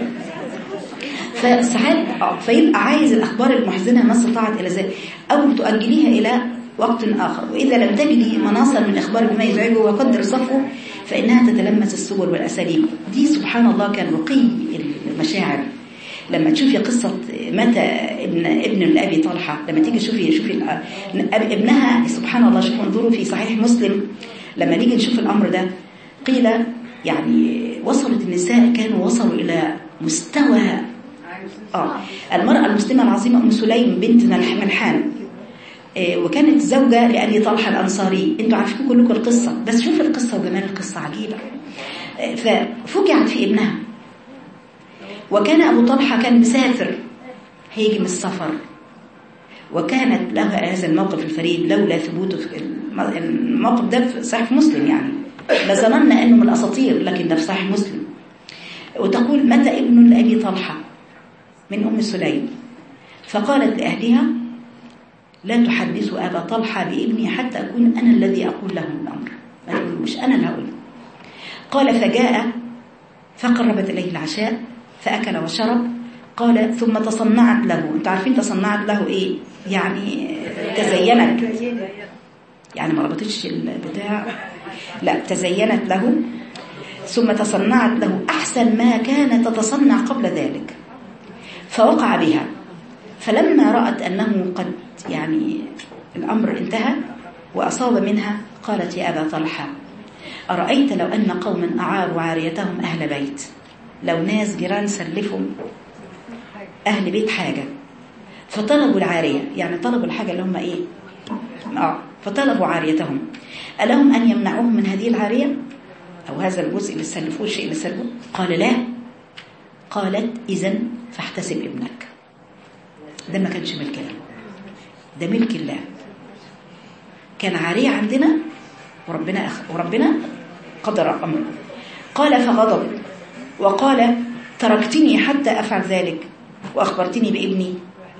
فساعات فيبقى عايز الأخبار المحزنة ما استطاعت إلى ذلك أو تؤجليها إلى وقت آخر. وإذا لم تجدي مناصر من إخبار بما يزعجه وقدر صفه فإنها تتلمس السبل والأساليب. دي سبحان الله كان رقي المشاعر. لما تشوفي قصة متى ابن ابن الأبي طلحة لما تيجي شوفي شوفي ابنها سبحان الله شوفوا انظروا في صحيح مسلم. لما نيجي نشوف الأمر ده قيل يعني وصلت النساء كانوا وصلوا إلى مستوى آه المرأة المسلمة العظيمة أم سليم بنت ملح- ملحان. آه، وكانت زوجة لأبي طلحة الأنصاري. أنتوا عارفين كلكم القصة بس شوف القصة وجمال القصة عجيبة. آه، ففجعت في ابنها. وكان أبو طلحة كان مسافر. هيجي من السفر. وكانت له هذا الموقف الفريد لولا الم- الموقف ده في صحيح مسلم يعني. لظننا أنه من الأساطير لكن ده في صحيح مسلم. وتقول متى ابن لأبي طلحة؟ من أم سليم. فقالت لأهلها لا تحدثوا أبا طلحة بابني حتى أكون أنا الذي أقول له الأمر. ما تقولوش أنا اللي قال فجاء فقربت إليه العشاء فأكل وشرب. قال ثم تصنعت له. أنتوا عارفين تصنعت له إيه؟ يعني تزينت. يعني ما ربطتش البتاع. لا تزينت له. ثم تصنعت له أحسن ما كانت تتصنع قبل ذلك. فوقع بها. فلما رأت أنه قد يعني الأمر انتهى وأصاب منها قالت يا أبا طلحة أرأيت لو أن قوما أعاروا عاريتهم أهل بيت؟ لو ناس جيران سلفوا أهل بيت حاجة. فطلبوا العارية. يعني طلبوا الحاجة اللي هم إيه؟ آه. فطلبوا عاريتهم. ألهم أن يمنعوهم من هذه العارية؟ أو هذا الجزء اللي سلفوه الشيء اللي سلفوه؟ قال لا. قالت إذا فاحتسب ابنك. ده ما كانش ملكنا ده ملك الله. كان عارية عندنا وربنا أخ... وربنا قدر أمره. قال فغضب. وقال تركتني حتى أفعل ذلك. وأخبرتني بابني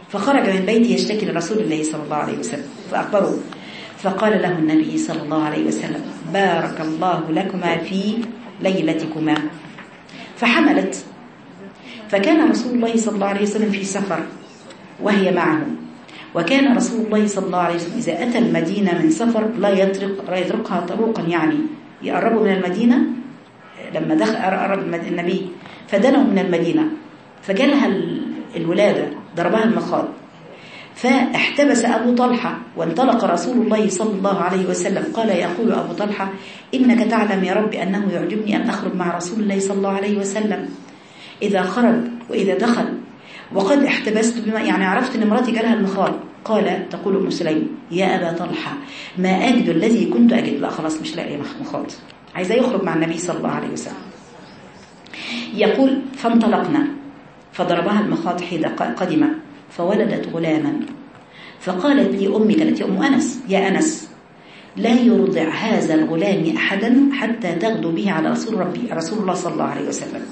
فخرج من بيتي يشتكي لرسول الله صلى الله عليه وسلم فأخبره. فقال له النبي صلى الله عليه وسلم بارك الله لكما في ليلتكما. فحملت. فكان رسول الله صلى الله عليه وسلم في سفر وهي معه. وكان رسول الله صلى الله عليه وسلم إذا أتى المدينة من سفر لا يطرق لا يطرقها طروقا يعني يقربوا من المدينة لما دخل قرب النبي فدنوا من المدينة. فجالها ال- الولادة ضربها المخاض. فاحتبس أبو طلحة وانطلق رسول الله صلى الله عليه وسلم. قال يقول أبو طلحة إنك تعلم يا رب أنه يعجبني أن أخرج مع رسول الله صلى الله عليه وسلم. إذا خرج وإذا دخل وقد احتبست بما يعني عرفت إن مراتي جالها المخاض. قال تقول أم سليم يا أبا طلحة ما أجد الذي كنت أجد. لا خلاص مش لاقي مخ- مخاض. عايزاه يخرج مع النبي صلى الله عليه وسلم. يقول فانطلقنا. فضربها المخاض حين قدم فولدت غلاما. فقالت لي أمي كانت أم أنس يا أنس لا يرضع هذا الغلام أحدا حتى تغدو به على رسول ربي رسول الله صلى الله عليه وسلم.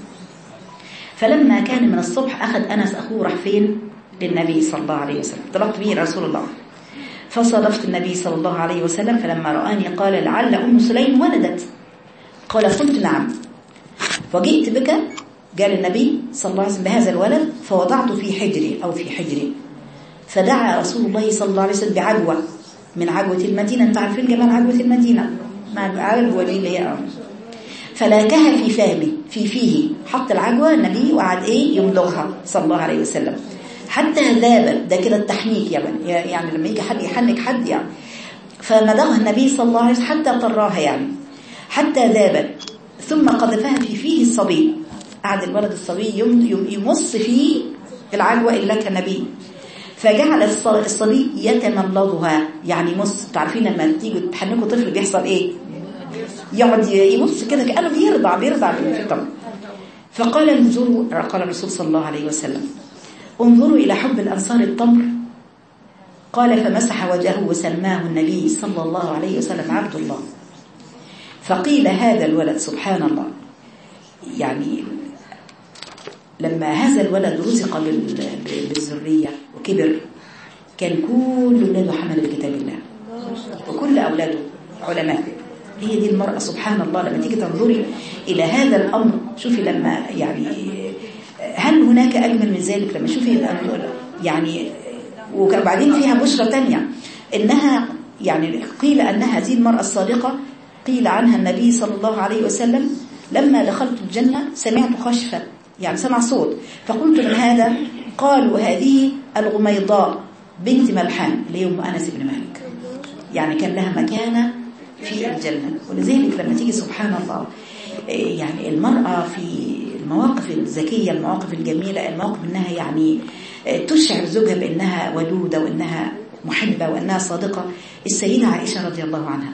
فلما كان من الصبح أخذ أنس أخوه راح فين للنبي صلى الله عليه وسلم. طلبت به رسول الله. فصادفت النبي صلى الله عليه وسلم فلما رآني قال لعل أم سليم ولدت. قال قلت نعم. وجئت بك قال النبي صلى الله عليه وسلم بهذا الولد فوضعته في حجري أو في حجري. فدعا رسول الله صلى الله عليه وسلم بعجوة من عجوة المدينة. أنت عارفين جمال عجوة المدينة؟ مع العجوة دي اللي هي فلاكها في فمه في فيه. حط العجوة النبي وقعد إيه؟ يمضغها صلى الله عليه وسلم. حتى ذابت ده كده التحنيك يعني يعني لما يجي حد يحنك حد يعني. فمضغها النبي صلى الله عليه وسلم حتى طراها يعني. حتى ذابت ثم قذفها في فيه الصبي. قعد الولد الصبي يم- يم- يمص فيه العجوة إلا كنبي فجعل الص- الصبي يتملضها. يعني يمص تعرفين لما تيجوا تحنكوا طفل بيحصل إيه؟ يقعد يبص كده كأنه بيرضع بيرضع في فقال انظروا قال الرسول صلى الله عليه وسلم. انظروا إلى حب الأنصار التمر. قال فمسح وجهه وسماه النبي صلى الله عليه وسلم عبد الله. فقيل هذا الولد سبحان الله. يعني لما هذا الولد رزق بال- بالذرية وكبر كان كل أولاده حمل كتاب الله. وكل أولاده علماء. هي دي المرأة سبحان الله. لما تيجي تنظري إلى هذا الأمر شوفي لما يعني هل هناك أجمل من ذلك؟ لما شوفي يعني وبعدين فيها بشرة تانية. إنها يعني قيل أن هذه المرأة الصادقة قيل عنها النبي صلى الله عليه وسلم لما دخلت الجنة سمعت خشفة يعني سمع صوت. فقلت من هذا؟ قالوا هذه الغميضاء بنت ملحان اللي هي أم أنس بن مالك. يعني كان لها مكانة في الجنة. ولذلك لما تيجي سبحان الله إيه يعني المرأة في المواقف الذكية المواقف الجميلة المواقف إنها يعني إيه تشعر زوجها بأنها ودودة وأنها محبة وأنها صادقة. السيدة عائشة رضي الله عنها.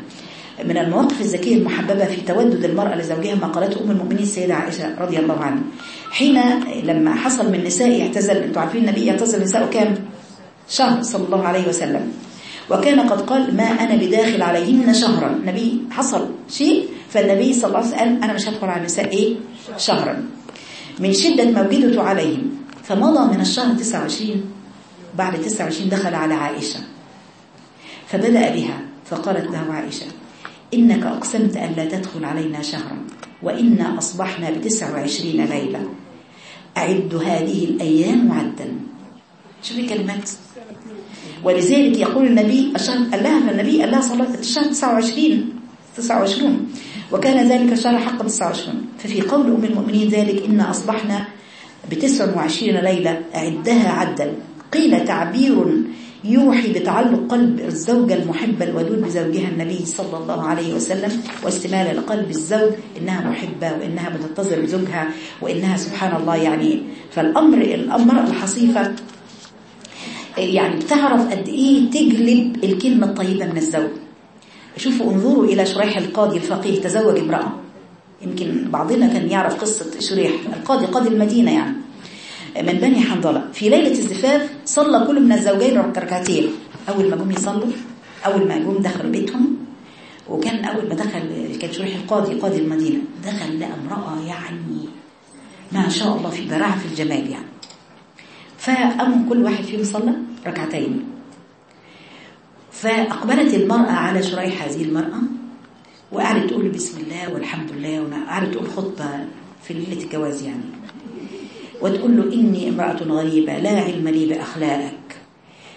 من المواقف الذكية المحببة في تودد المرأة لزوجها ما قالته أم المؤمنين السيدة عائشة رضي الله عنها. حين لما حصل من نساء اعتزل أنتوا عارفين النبي يعتزل نساءه كام؟ شهر صلى الله عليه وسلم. وكان قد قال ما أنا بداخل عليهن شهرا. النبي حصل شيء فالنبي صلى الله عليه وسلم قال أنا مش هدخل على النساء إيه؟ شهرا. من شدة موجدته عليهم. فمضى من الشهر 29 بعد 29 دخل على عائشة. فبدأ بها فقالت له عائشة إنك أقسمت أن لا تدخل علينا شهرا وإنا أصبحنا بتسع وعشرين ليلة. أعد هذه الأيام عدا. شوفي كلمات ولذلك يقول النبي الشهر قال لها فالنبي قال لها صلاة الشهر 29 29 وكان ذلك الشهر حق 29 ففي قول أم المؤمنين ذلك إن أصبحنا ب 29 ليلة أعدها عدا. قيل تعبير يوحي بتعلق قلب الزوجة المحبة الودود بزوجها النبي صلى الله عليه وسلم واستمال لقلب الزوج إنها محبة وإنها بتنتظر زوجها وإنها سبحان الله يعني. فالأمر الأمر الحصيفة يعني بتعرف قد إيه تجلب الكلمة الطيبة من الزوج. شوفوا انظروا إلى شريح القاضي الفقيه تزوج امرأة. يمكن بعضنا كان يعرف قصة شريح القاضي قاضي المدينة يعني. من بني حنظلة. في ليلة الزفاف صلى كل من الزوجين ركعتين. أول ما جم يصلوا أول ما جم دخلوا بيتهم وكان أول ما دخل كان شريح القاضي قاضي المدينة دخل لقى امرأة يعني ما شاء الله في براعة في الجمال يعني. فقاموا كل واحد فيهم صلى ركعتين. فأقبلت المرأة على شريح هذه المرأة وقعدت تقول بسم الله والحمد لله وقعدت تقول خطبة في ليلة الجواز يعني. وتقول له إني امرأة غريبة لا علم لي بأخلاقك.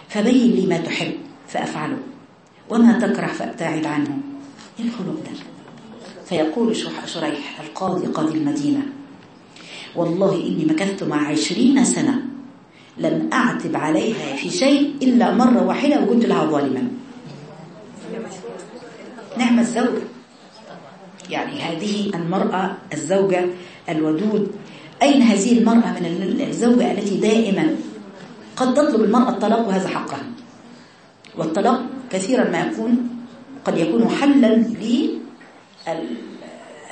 فبين لي ما تحب فأفعله وما تكره فأبتعد عنه. إيه الخلق ده فيقول شريح القاضي قاضي المدينة. والله إني مكثت مع عشرين سنة. لم أعتب عليها في شيء إلا مرة واحدة وكنت لها ظالما. نعم الزوجة يعني هذه المرأة الزوجة الودود أين هذه المرأة من الزوجة التي دائما قد تطلب المرأة الطلاق وهذا حقها؟ والطلاق كثيرا ما يكون قد يكون حلا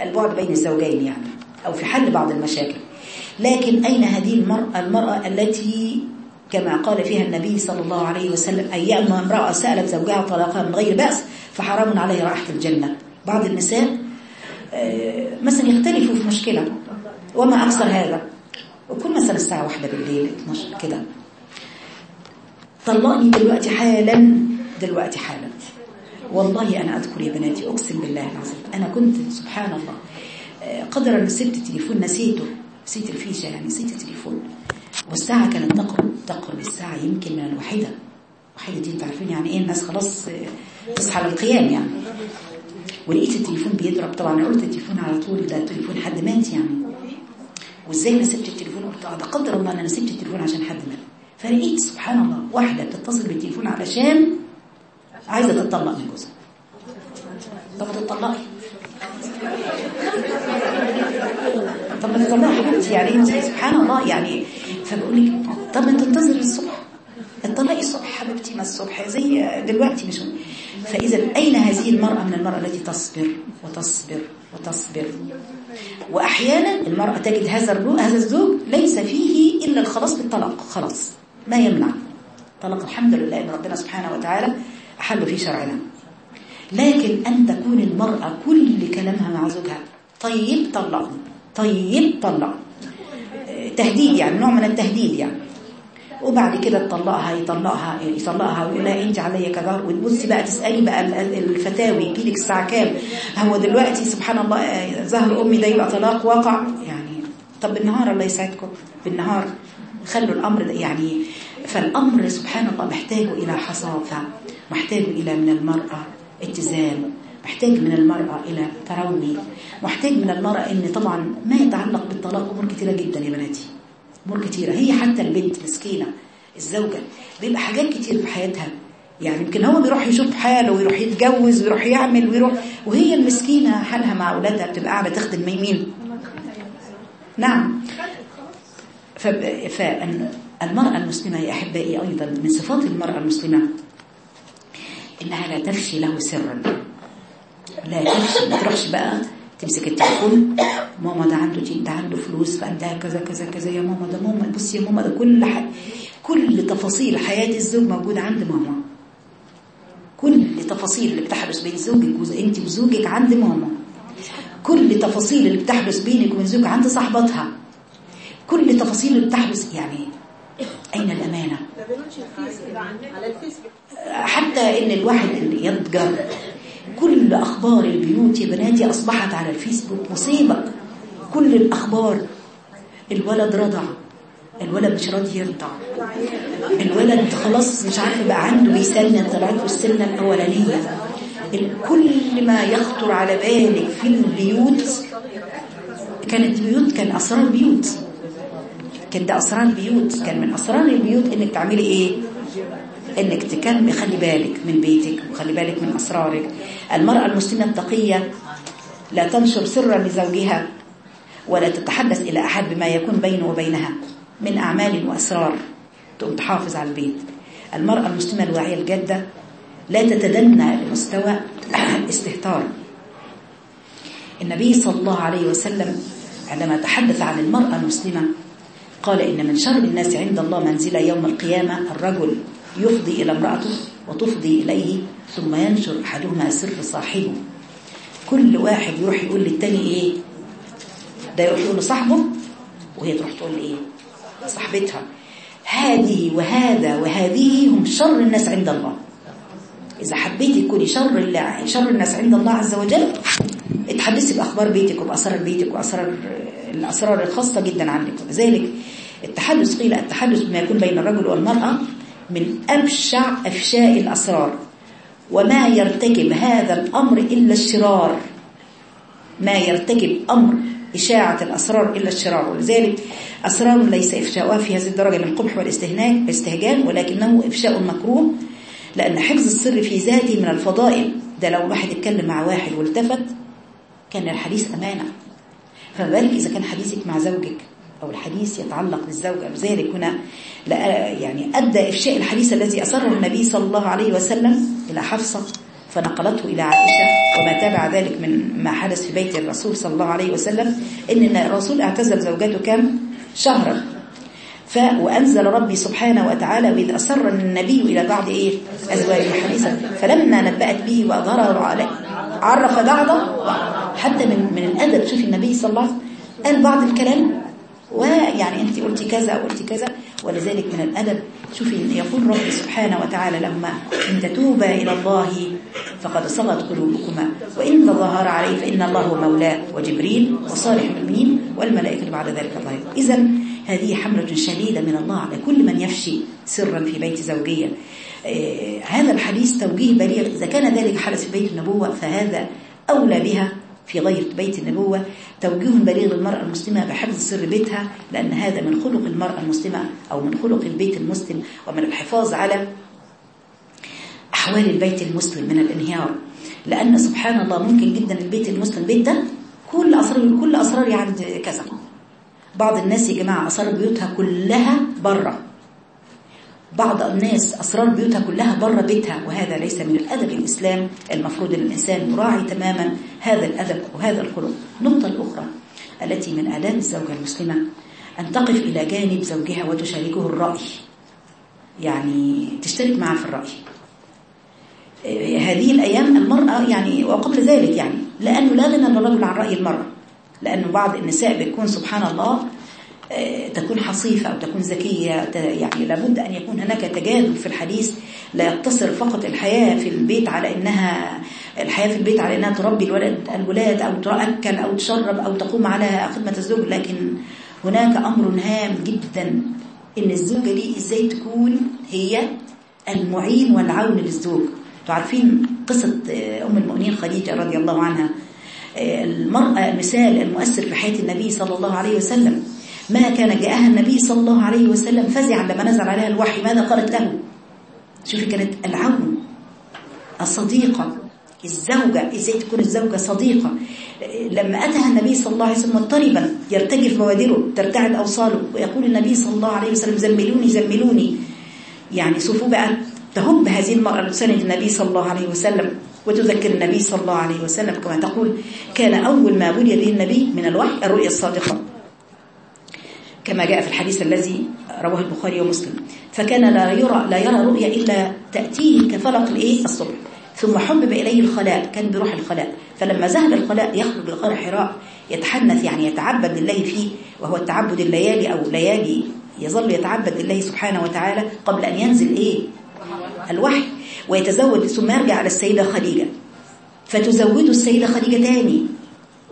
للبعد بين الزوجين يعني أو في حل بعض المشاكل. لكن أين هذه المرأة, المرأة التي كما قال فيها النبي صلى الله عليه وسلم أيام امرأة سألت زوجها طلاقها من غير بأس فحرام عليه رائحة الجنة. بعض النساء مثلا يختلفوا في مشكلة. وما أكثر هذا. وكل مثلا الساعة واحدة بالليل 12 كده. طلقني دلوقتي حالا دلوقتي حالا. والله أنا أذكر يا بناتي أقسم بالله العظيم أنا كنت سبحان الله قدرا سبت التليفون نسيته. نسيت الفيشة يعني نسيت التليفون. والساعة كانت تقرب تقرب الساعة يمكن من الوحيدة. الوحيدة دي أنتوا عارفين يعني إيه؟ الناس خلاص تصحى للقيام يعني. ولقيت التليفون بيضرب. طبعا أنا قلت التليفون على طول ده تليفون حد مات يعني. وإزاي أنا سبت التليفون قلت آه ده؟ قدر الله أنا سبت التليفون عشان حد مات فلقيت سبحان الله واحدة بتتصل بالتليفون علشان عايزة تتطلق من جوزها. طب ما تتطلقي طب ما تطلقي حبيبتي. يعني انت سبحان الله يعني فبقول لك طب انت انتظري الصبح. اتطلقي الصبح حبيبتي ما الصبح زي دلوقتي مش فإذا أين هذه المرأة من المرأة التي تصبر وتصبر وتصبر؟ وأحيانا المرأة تجد هذا هذا الزوج ليس فيه إلا الخلاص بالطلاق خلاص ما يمنع. طلاق الحمد لله ان ربنا سبحانه وتعالى أحل في شرعنا. لكن أن تكون المرأة كل كلامها مع زوجها طيب طلقني طيب طلق تهديد يعني نوع من التهديد يعني. وبعد كده تطلقها يطلقها يطلقها ويقول لها انت عليا كذا وتبصي بقى تسألي بقى الفتاوي يجيلك الساعة كام. هو دلوقتي سبحان الله ظهر أمي ده يبقى طلاق واقع. يعني طب بالنهار الله يسعدكم. بالنهار خلوا الأمر يعني فالأمر سبحان الله محتاج إلى حصافة محتاج إلى من المرأة اتزان محتاج من المرأة إلى تروي محتاج من المرأة إن طبعا ما يتعلق بالطلاق. أمور كتيرة جدا يا بناتي. أمور كتيرة. هي حتى البنت مسكينة الزوجة. بيبقى حاجات كتير في حياتها. يعني يمكن هو بيروح يشوف حاله ويروح يتجوز ويروح يعمل ويروح وهي المسكينة حالها مع أولادها بتبقى قاعدة تخدم مين؟ نعم. فالمرأة المسلمة يا أحبائي أيضا من صفات المرأة المسلمة إنها لا تفشي له سرا. لا تفشي ما تروحش بقى تمسك التليفون. ماما ده عنده جين ده عنده فلوس فعندها كذا كذا كذا. يا ماما ده ماما بصي يا ماما ده كل ح... كل تفاصيل حياة الزوج موجودة عند ماما. كل تفاصيل اللي بتحدث بين زوجك وانت وزوجك عند ماما. كل تفاصيل اللي بتحدث بينك وبين زوجك عند صاحبتها. كل تفاصيل اللي بتحدث يعني أين الأمانة؟ حتى إن الواحد اللي يضجر كل أخبار البيوت يا بناتي أصبحت على الفيسبوك مصيبة. كل الأخبار الولد رضع الولد مش راضي يرضع. الولد خلاص مش عارف بقى عنده بيسنن طلعت له السنة الأولانية. كل ما يخطر على بالك في البيوت كانت بيوت كان أسرار بيوت كان ده أسرار بيوت كان من أسرار البيوت إنك تعملي إيه؟ إنك تكلمي خلي بالك من بيتك وخلي بالك من أسرارك. المرأة المسلمه التقية لا تنشر سرا لزوجها ولا تتحدث إلى أحد بما يكون بينه وبينها من أعمال وأسرار تقوم تحافظ على البيت. المرأة المسلمة الواعية الجادة لا تتدنى لمستوى استهتار النبي صلى الله عليه وسلم عندما تحدث عن المرأة المسلمة قال إن من شر الناس عند الله منزلة يوم القيامة الرجل يفضي إلى امرأته وتفضي إليه ثم ينشر أحدهما سر صاحبه. كل واحد يروح يقول للتاني إيه؟ ده يروح يقول لصاحبه وهي تروح تقول إيه؟ صاحبتها هذه وهذا وهذه هم شر الناس عند الله. إذا حبيتي تكوني شر شر الناس عند الله عز وجل اتحدثي بأخبار بيتك وبأسرار بيتك وأسرار الأسرار الخاصة جدا عنك ولذلك التحدث قيل التحدث بما يكون بين الرجل والمرأة من أبشع أفشاء الأسرار وما يرتكب هذا الأمر إلا الشرار. ما يرتكب أمر إشاعة الأسرار إلا الشرار. ولذلك أسرار ليس إفشاؤها في هذه الدرجة من القبح والاستهجان ولكنه إفشاء مكروه لأن حفظ السر في ذاته من الفضائل. ده لو واحد اتكلم مع واحد والتفت كان الحديث أمانة. فما بالك إذا كان حديثك مع زوجك؟ أو الحديث يتعلق بالزوجة لذلك هنا يعني أدى إفشاء الحديث الذي أسره النبي صلى الله عليه وسلم إلى حفصة فنقلته إلى عائشة وما تابع ذلك من ما حدث في بيت الرسول صلى الله عليه وسلم إن الرسول اعتزل زوجته كم؟ شهرا. ف وأنزل ربي سبحانه وتعالى وإذ أسر النبي إلى بعض إيه؟ أزواجه حديثا. فلما نبأت به وأظهره عليه عرف بعضه حتى من من الأدب شوفي النبي صلى الله عليه وسلم قال بعض الكلام ويعني أنت قلتي كذا أو كذا ولذلك من الأدب شوفي يقول ربي سبحانه وتعالى لما إن تتوبا إلى الله فقد صغت قلوبكما وإن تظاهر عليه فإن الله مولاه وجبريل وصالح المؤمنين والملائكة بعد ذلك الله إذا هذه حملة شديدة من الله على كل من يفشي سرا في بيت زوجية. آه هذا الحديث توجيه بليغ. إذا كان ذلك حدث في بيت النبوة فهذا أولى بها في غير بيت النبوة توجيه بليغ المرأة المسلمة بحفظ سر بيتها لأن هذا من خلق المرأة المسلمة أو من خلق البيت المسلم ومن الحفاظ على أحوال البيت المسلم من الانهيار. لأن سبحان الله ممكن جدا البيت المسلم بيت ده كل أسرار كل أسراري عند كذا. بعض الناس يا جماعة أسرار بيوتها كلها بره. بعض الناس أسرار بيوتها كلها بره بيتها وهذا ليس من الأدب الإسلام. المفروض أن الإنسان يراعي تماما هذا الأدب وهذا الخلق. النقطة الأخرى التي من آداب الزوجة المسلمة أن تقف إلى جانب زوجها وتشاركه الرأي. يعني تشترك معه في الرأي. هذه الأيام المرأة يعني وقبل ذلك يعني لأنه لا غنى للرجل عن رأي المرأة. لأنه بعض النساء بتكون سبحان الله تكون حصيفة أو تكون ذكية. يعني لابد أن يكون هناك تجاذب في الحديث. لا يقتصر فقط الحياة في البيت على أنها الحياة في البيت على أنها تربي الولد الولاد أو تأكل أو تشرب أو تقوم على خدمة الزوج. لكن هناك أمر هام جدا إن الزوجة دي إزاي تكون هي المعين والعون للزوج. تعرفين قصة أم المؤمنين خديجة رضي الله عنها. المرأة المثال المؤثر في حياة النبي صلى الله عليه وسلم. ما كان جاءها النبي صلى الله عليه وسلم فزعا لما نزل عليها الوحي. ماذا قالت له؟ شوفي كانت العون الصديقة الزوجة إزاي تكون الزوجة صديقة؟ لما أتها النبي صلى الله عليه وسلم مضطربا يرتجف بوادره ترتعد أوصاله ويقول النبي صلى الله عليه وسلم زملوني زملوني يعني شوفوا بقى تهب هذه المرأة لسنة النبي صلى الله عليه وسلم وتذكر النبي صلى الله عليه وسلم كما تقول كان أول ما بني به النبي من الوحي الرؤيا الصادقة. كما جاء في الحديث الذي رواه البخاري ومسلم. فكان لا يرى لا يرى رؤيا إلا تأتيه كفلق الإيه؟ الصبح. ثم حبب إليه الخلاء كان بروح الخلاء. فلما ذهب الخلاء يخرج لغار حراء يتحنث يعني يتعبد لله فيه وهو التعبد الليالي أو ليالي يظل يتعبد لله سبحانه وتعالى قبل أن ينزل إيه؟ الوحي. ويتزوج ثم يرجع على السيدة خديجة. فتزوده السيدة خديجة تاني.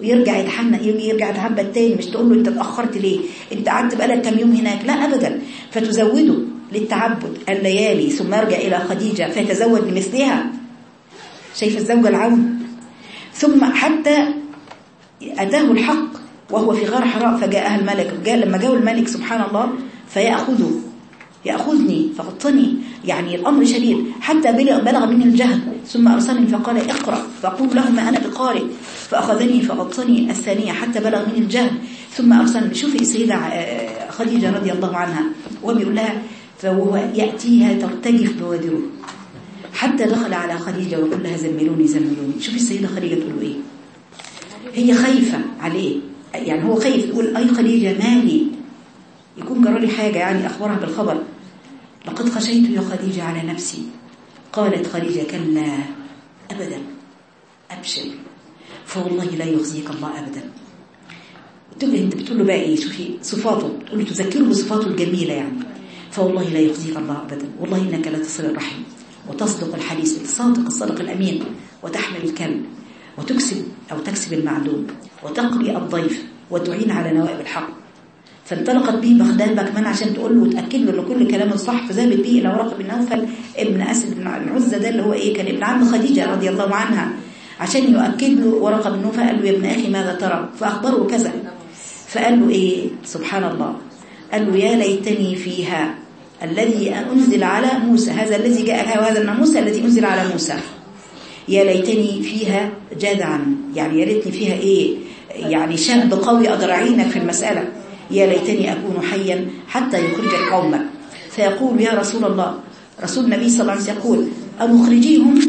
ويرجع يتحنى يرجع يتعبد تاني مش تقول له أنت اتأخرت ليه؟ أنت قعدت بقالك كام يوم هناك؟ لا أبدا. فتزوده للتعبد الليالي ثم يرجع إلى خديجة فيتزوج لمثلها شايف الزوجة العون؟ ثم حتى أتاه الحق وهو في غار حراء فجاءها الملك جاء لما جاء الملك سبحان الله فيأخذه. يأخذني فغطني يعني الأمر شديد. حتى بلغ مني الجهل. ثم أرسلني فقال اقرأ. فأقول له ما أنا بقارئ. فأخذني فغطني الثانية حتى بلغ مني الجهل. ثم أرسلني. شوفي السيدة خديجة رضي الله عنها. وهو بيقول لها فهو يأتيها ترتجف بوادره حتى دخل على خديجة ويقول لها زملوني زملوني. شوفي السيدة خديجة تقول له إيه؟ هي خايفة عليه. يعني هو خايف. يقول أي خديجة مالي؟ يكون جرى لي حاجة يعني أخبرها بالخبر. لقد خشيت يا خديجة على نفسي. قالت خديجة كلا أبدا أبشر. فوالله لا يخزيك الله أبدا. تبقى أنت بتقول له بقى إيه؟ شوفي صفاته. تقول له تذكره بصفاته الجميلة يعني. فوالله لا يخزيك الله أبدا. والله إنك لا تصل الرحم وتصدق الحديث الصادق الصادق الأمين وتحمل الكلب وتكسب أو تكسب المعدوم وتقضي الضيف وتعين على نوائب الحق. فانطلقت به بغداد بكمان عشان تقول له وتأكد له إن كل كلامه صح فذهبت به إلى ورقة بن نوفل ابن أسد بن العزة ده اللي هو إيه كان ابن عم خديجة رضي الله عنها عشان يؤكد له ورقة بن نوفل قال له يا ابن أخي ماذا ترى؟ فأخبره كذا فقال له إيه سبحان الله قال له يا ليتني فيها الذي أنزل على موسى هذا الذي جاء وهذا الناموس الذي أنزل على موسى. يا ليتني فيها جدعا يعني يا ريتني فيها إيه يعني شاب قوي أقدر أعينك في المسألة. يا ليتني أكون حيا حتى يخرج قومك فيقول يا رسول الله رسول النبي صلى الله عليه وسلم يقول أمخرجيهم؟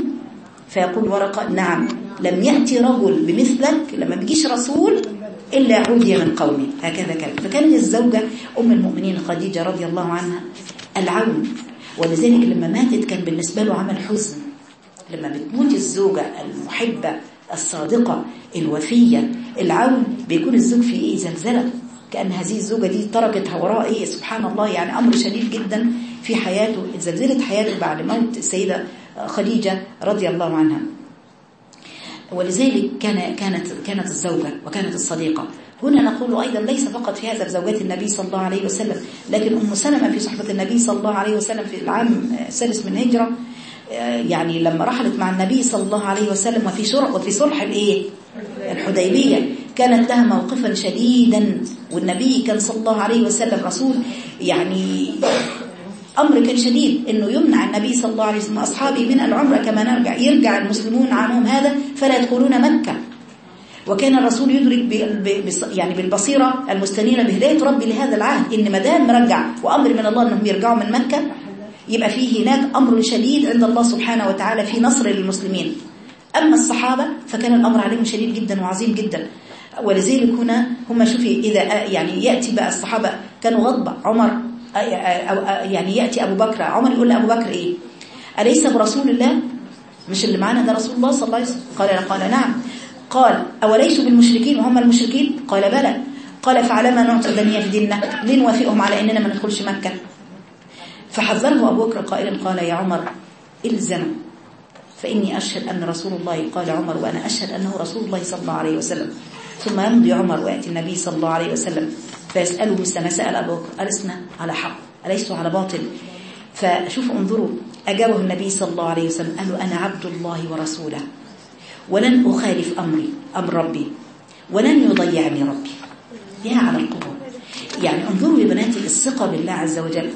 فيقول ورقة نعم. لم يأتي رجل بمثلك لما بيجيش رسول إلا عودي من قومي. هكذا كان. فكانت الزوجة أم المؤمنين خديجة رضي الله عنها العون. ولذلك لما ماتت كان بالنسبة له عمل حزن. لما بتموت الزوجة المحبة الصادقة الوفية العون بيكون الزوج في إيه؟ زلزلة. كأن هذه الزوجة دي تركتها وراء إيه سبحان الله يعني أمر شديد جدا في حياته زلزلت حياته بعد موت السيدة خديجة رضي الله عنها. ولذلك كان كانت كانت الزوجة وكانت الصديقة. هنا نقول أيضا ليس فقط في هذا زوجات النبي صلى الله عليه وسلم لكن أم سلمة في صحبة النبي صلى الله عليه وسلم في العام السادس من هجرة يعني لما رحلت مع النبي صلى الله عليه وسلم وفي وفي صلح الإيه؟ الحديبية. كانت لها موقفا شديدا. والنبي كان صلى الله عليه وسلم رسول يعني أمر كان شديد أنه يمنع النبي صلى الله عليه وسلم أصحابه من العمرة كما نرجع يرجع المسلمون عامهم هذا فلا يدخلون مكة. وكان الرسول يدرك يعني بالبصيرة المستنيرة بهداية ربي لهذا العهد إن ما دام مرجع وأمر من الله أنهم يرجعوا من مكة يبقى فيه هناك أمر شديد عند الله سبحانه وتعالى في نصر للمسلمين أما الصحابة فكان الأمر عليهم شديد جدا وعظيم جدا. ولذلك هنا هم شوفي إذا يعني يأتي بقى الصحابة كانوا غضبة عمر يعني يأتي أبو بكر عمر يقول لأبو بكر إيه؟ أليس برسول الله؟ مش اللي معانا ده رسول الله صلى الله عليه وسلم؟ قال قال نعم. قال أوليسوا بالمشركين وهم المشركين؟ قال بلى. قال فعلما نعطي دنيا في ديننا ليه نوافقهم على إننا ما ندخلش مكة. فحذره أبو بكر قائلا قال يا عمر إلزم فإني أشهد أن رسول الله قال عمر وأنا أشهد أنه رسول الله صلى الله عليه وسلم. ثم يمضي عمر ويأتي النبي صلى الله عليه وسلم فيسأله مثل ما سأل أبو بكر ألسنا على حق أليسوا على باطل؟ فشوفوا انظروا أجابه النبي صلى الله عليه وسلم قال له أنا عبد الله ورسوله ولن أخالف أمري أمر ربي ولن يضيعني ربي. يا على القبول يعني انظروا يا بناتي الثقة بالله عز وجل.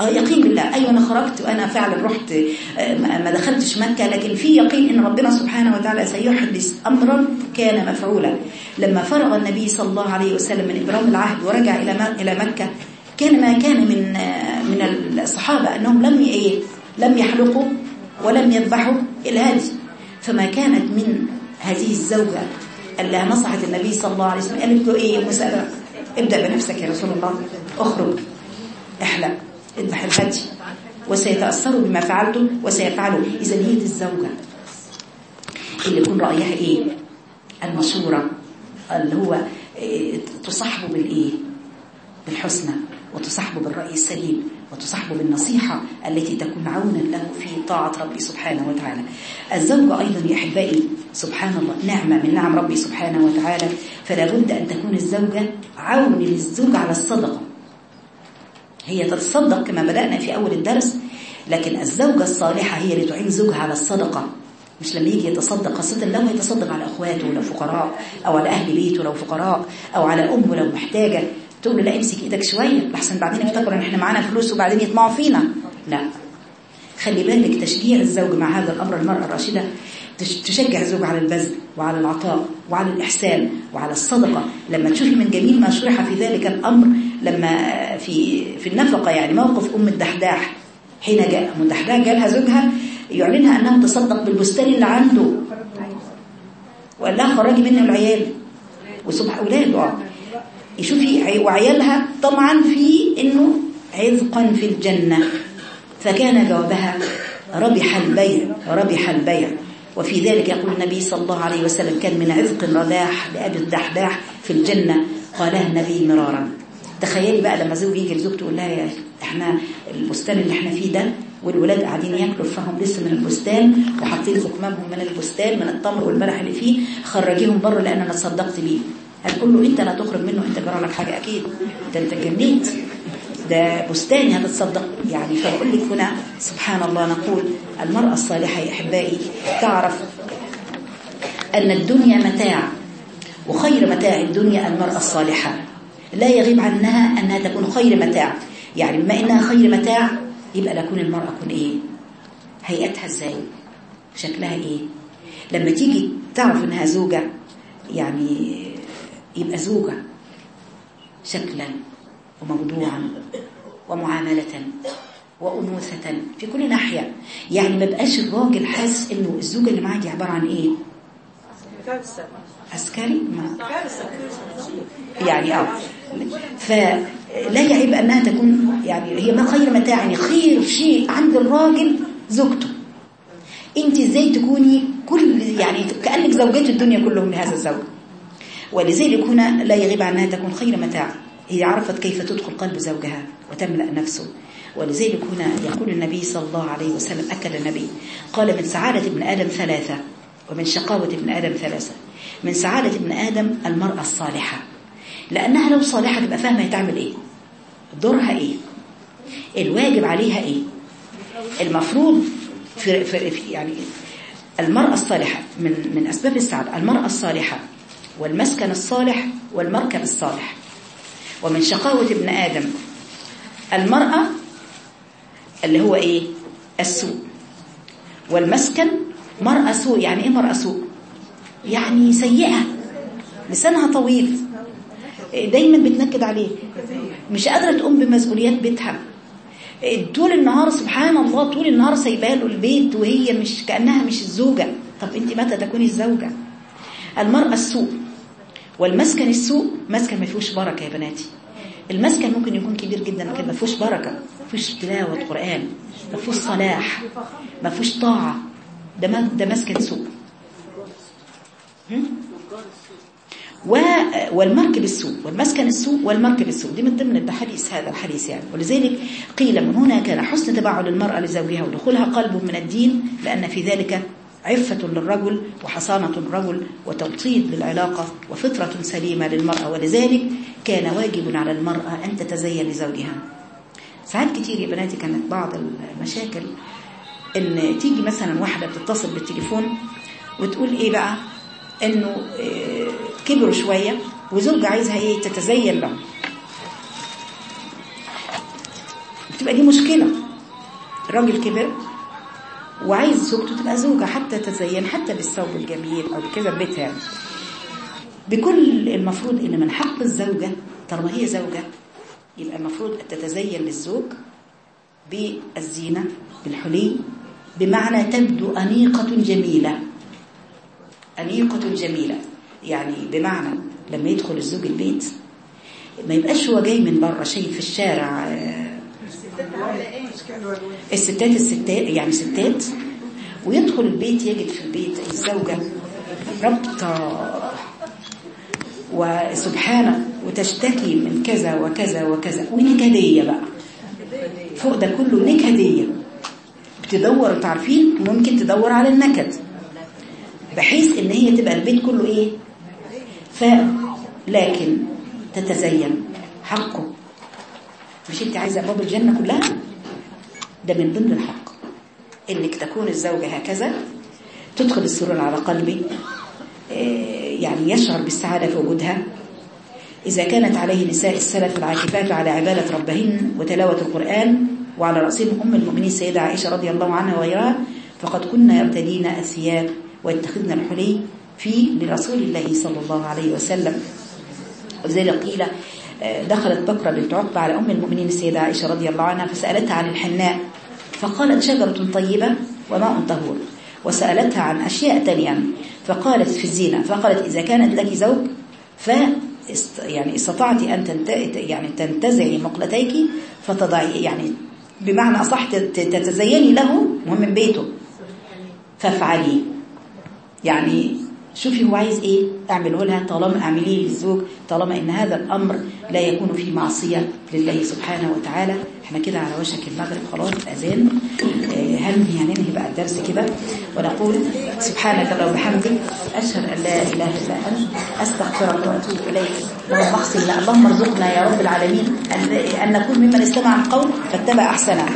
آه يقين بالله. أيوه أنا خرجت وأنا فعلا رحت آه، ما دخلتش مكة لكن في يقين إن ربنا سبحانه وتعالى سيحدث امرا كان مفعولا. لما فرغ النبي صلى الله عليه وسلم من ابرام العهد ورجع إلى إلى مكة كان ما كان من آه، من الصحابة أنهم لم إيه لم يحلقوا ولم يذبحوا الهدي. فما كانت من هذه الزوجة اللي نصحت النبي صلى الله عليه وسلم قالت له إيه مسألة ابدأ بنفسك يا رسول الله اخرج احلق. الهدي وسيتأثروا بما فعلتم وسيفعلوا إذا هي الزوجة. اللي يكون رأيها إيه؟ المشورة اللي هو إيه تصاحبه بالإيه؟ بالحسنى. وتصاحبه بالرأي السليم. وتصاحبه بالنصيحة التي تكون عونا له في طاعة ربي سبحانه وتعالى. الزوجة أيضا يا أحبائي سبحان الله نعمة من نعم ربي سبحانه وتعالى. فلا بد أن تكون الزوجة عون للزوج على الصدقة. هي تتصدق كما بدأنا في أول الدرس لكن الزوجة الصالحة هي اللي تعين زوجها على الصدقة. مش لما يجي يتصدق خاصة لو يتصدق على أخواته لو فقراء أو على أهل بيته لو فقراء أو على أمه لو محتاجة. تقول له لا امسك إيدك شوية لحسن بعدين يفتكروا إن إحنا معانا فلوس وبعدين يطمعوا فينا. لا. خلي بالك تشجيع الزوج مع هذا الأمر المرأة الراشدة تش- تشجع الزوج على البذل وعلى العطاء وعلى الإحسان وعلى الصدقة. لما تشوفي من جميل ما شرح في ذلك الأمر لما في في النفقة يعني موقف أم الدحداح حين جاء أم الدحداح جالها زوجها يعلنها أنه تصدق بالبستان اللي عنده. وقال لها خرجي منه العيال. وسبح أولاده. آه. يشوفي عي- وعيالها طبعا في إنه عذقا في الجنة. فكان جوابها ربح البيع ربح البيع. وفي ذلك يقول النبي صلى الله عليه وسلم كان من عذق رداح لأبي الدحداح في الجنة. قالها النبي مرارا. تخيلي بقى لما زوج يجي لزوجته يقول لها يا إحنا البستان اللي إحنا فيه ده والولاد قاعدين ياكلوا فهم لسه من البستان وحاطين زكمامهم من البستان من التمر والبلح اللي فيه خرجيهم بره لأن أنا تصدقت بيه. هتقول له أنت لا تخرج منه أنت جرى لك حاجة أكيد. ده أنت جنيت ده بستاني هتتصدق. يعني فبقول لك هنا سبحان الله نقول المرأة الصالحة يا أحبائي تعرف أن الدنيا متاع وخير متاع الدنيا المرأة الصالحة. لا يغيب عنها أنها تكون خير متاع. يعني بما إنها خير متاع يبقى لكون المرأة تكون إيه؟ هيئتها إزاي؟ شكلها إيه؟ لما تيجي تعرف إنها زوجة يعني يبقى زوجة شكلا وموضوعا ومعاملة وأنوثة في كل ناحية. يعني ما بقاش الراجل حاسس إنه الزوجة اللي معاه دي عبارة عن إيه؟ عسكري ما. يعني آه. فلا يعيب أنها تكون يعني هي ما خير متاع يعني خير شيء عند الراجل زوجته. انت إزاي تكوني كل يعني كأنك زوجات الدنيا كلهم لهذا الزوج. ولذلك هنا لا يغيب عنها تكون خير متاع. هي عرفت كيف تدخل قلب زوجها وتملأ نفسه. ولذلك هنا يقول النبي صلى الله عليه وسلم اكد النبي قال من سعادة ابن آدم ثلاثة ومن شقاوة ابن آدم ثلاثة. من سعادة ابن آدم المرأة الصالحة. لأنها لو صالحة تبقى فاهمة هتعمل إيه. دورها إيه. الواجب عليها إيه. المفروض في, في, في يعني المرأة الصالحة من, من أسباب السعادة المرأة الصالحة والمسكن الصالح والمركب الصالح. ومن شقاوة ابن آدم المرأة اللي هو إيه؟ السوء. والمسكن مرأة سوء يعني إيه مرأة سوء؟ يعني سيئة لسانها طويل. دايما بتنكد عليه. مش قادرة تقوم بمسؤوليات بيتها. طول النهار سبحان الله طول النهار سايباله البيت وهي مش كأنها مش الزوجة. طب انت متى تكوني الزوجة؟ المرأة السوء. والمسكن السوء مسكن ما فيهوش بركة يا بناتي. المسكن ممكن يكون كبير جدا لكن ما فيهوش بركة. ما فيهوش تلاوة قرآن ما فيهوش صلاح ما فيهوش طاعة. ده ده مسكن سوء. والمركب السوء والمسكن السوء والمركب السوء. دي من ضمن الحديث هذا الحديث يعني. ولذلك قيل من هنا كان حسن تباعد المرأة لزوجها ودخولها قلبه من الدين لأن في ذلك عفة للرجل وحصانة الرجل وتوطيد للعلاقة وفطرة سليمة للمرأة. ولذلك كان واجب على المرأة أن تتزين لزوجها. ساعات كتير يا بناتي كانت بعض المشاكل إن تيجي مثلا واحدة بتتصل بالتليفون وتقول إيه بقى؟ إنه آه، كبروا شوية وزوجها عايزها إيه تتزين له بتبقى دي مشكلة. الراجل كبر وعايز زوجته تبقى زوجة حتى تتزين حتى بالثوب الجميل أو بكذا بيتها يعني. بكل المفروض إن من حق الزوجة طالما هي زوجة يبقى المفروض تتزين للزوج بالزينة بالحلي بمعنى تبدو أنيقة جميلة. أنيقة جميلة. يعني بمعنى لما يدخل الزوج البيت ما يبقاش هو جاي من بره شايف في الشارع آه، الستات الستات يعني ستات ويدخل البيت يجد في البيت الزوجة ربطة وسبحانه وتشتكي من كذا وكذا وكذا. ونكدية بقى. فوق ده كله نكدية بتدور تعرفين؟ ممكن تدور على النكد. بحيث إن هي تبقى البيت كله إيه؟ ف لكن تتزين حقه. مش أنت عايزة ابواب الجنة كلها؟ ده من ضمن الحق. إنك تكون الزوجة هكذا تدخل السرور على قلبي آه، يعني يشعر بالسعادة في وجودها. إذا كانت عليه نساء السلف العاكفات على عبادة ربهن وتلاوة القرآن وعلى رأسهم أم المؤمنين السيدة عائشة رضي الله عنها وغيرها فقد كنا يرتدين الثياب ويتخذن الحلي في لرسول الله صلى الله عليه وسلم. ولذلك قيل آه، دخلت بكرة بنت عقبة على أم المؤمنين السيدة عائشة رضي الله عنها فسألتها عن الحناء فقالت شجرة طيبة وماء طهور. وسألتها عن أشياء تانية فقالت في الزينة فقالت إذا كانت لك زوج ف يعني استطعت أن تنت... يعني تنتزعي مقلتيك فتضعي يعني بمعنى أصح تت- تتزيني له وهو من بيته. فافعلي. يعني شوفي هو عايز إيه؟ أعمله لها. طالما أعمليه للزوج طالما إن هذا الأمر لا يكون فيه معصية لله سبحانه وتعالى. إحنا كده على وشك المغرب خلاص أذان. آه، هننهي هننهي بقى الدرس كده؟ ونقول سبحانك اللهم وبحمدك أشهد أن لا إله إلا أنت أستغفرك وأتوب إليك. اللهم اغفر اللهم ارزقنا يا رب العالمين أن نكون ممن استمع القول فاتبع أحسنه.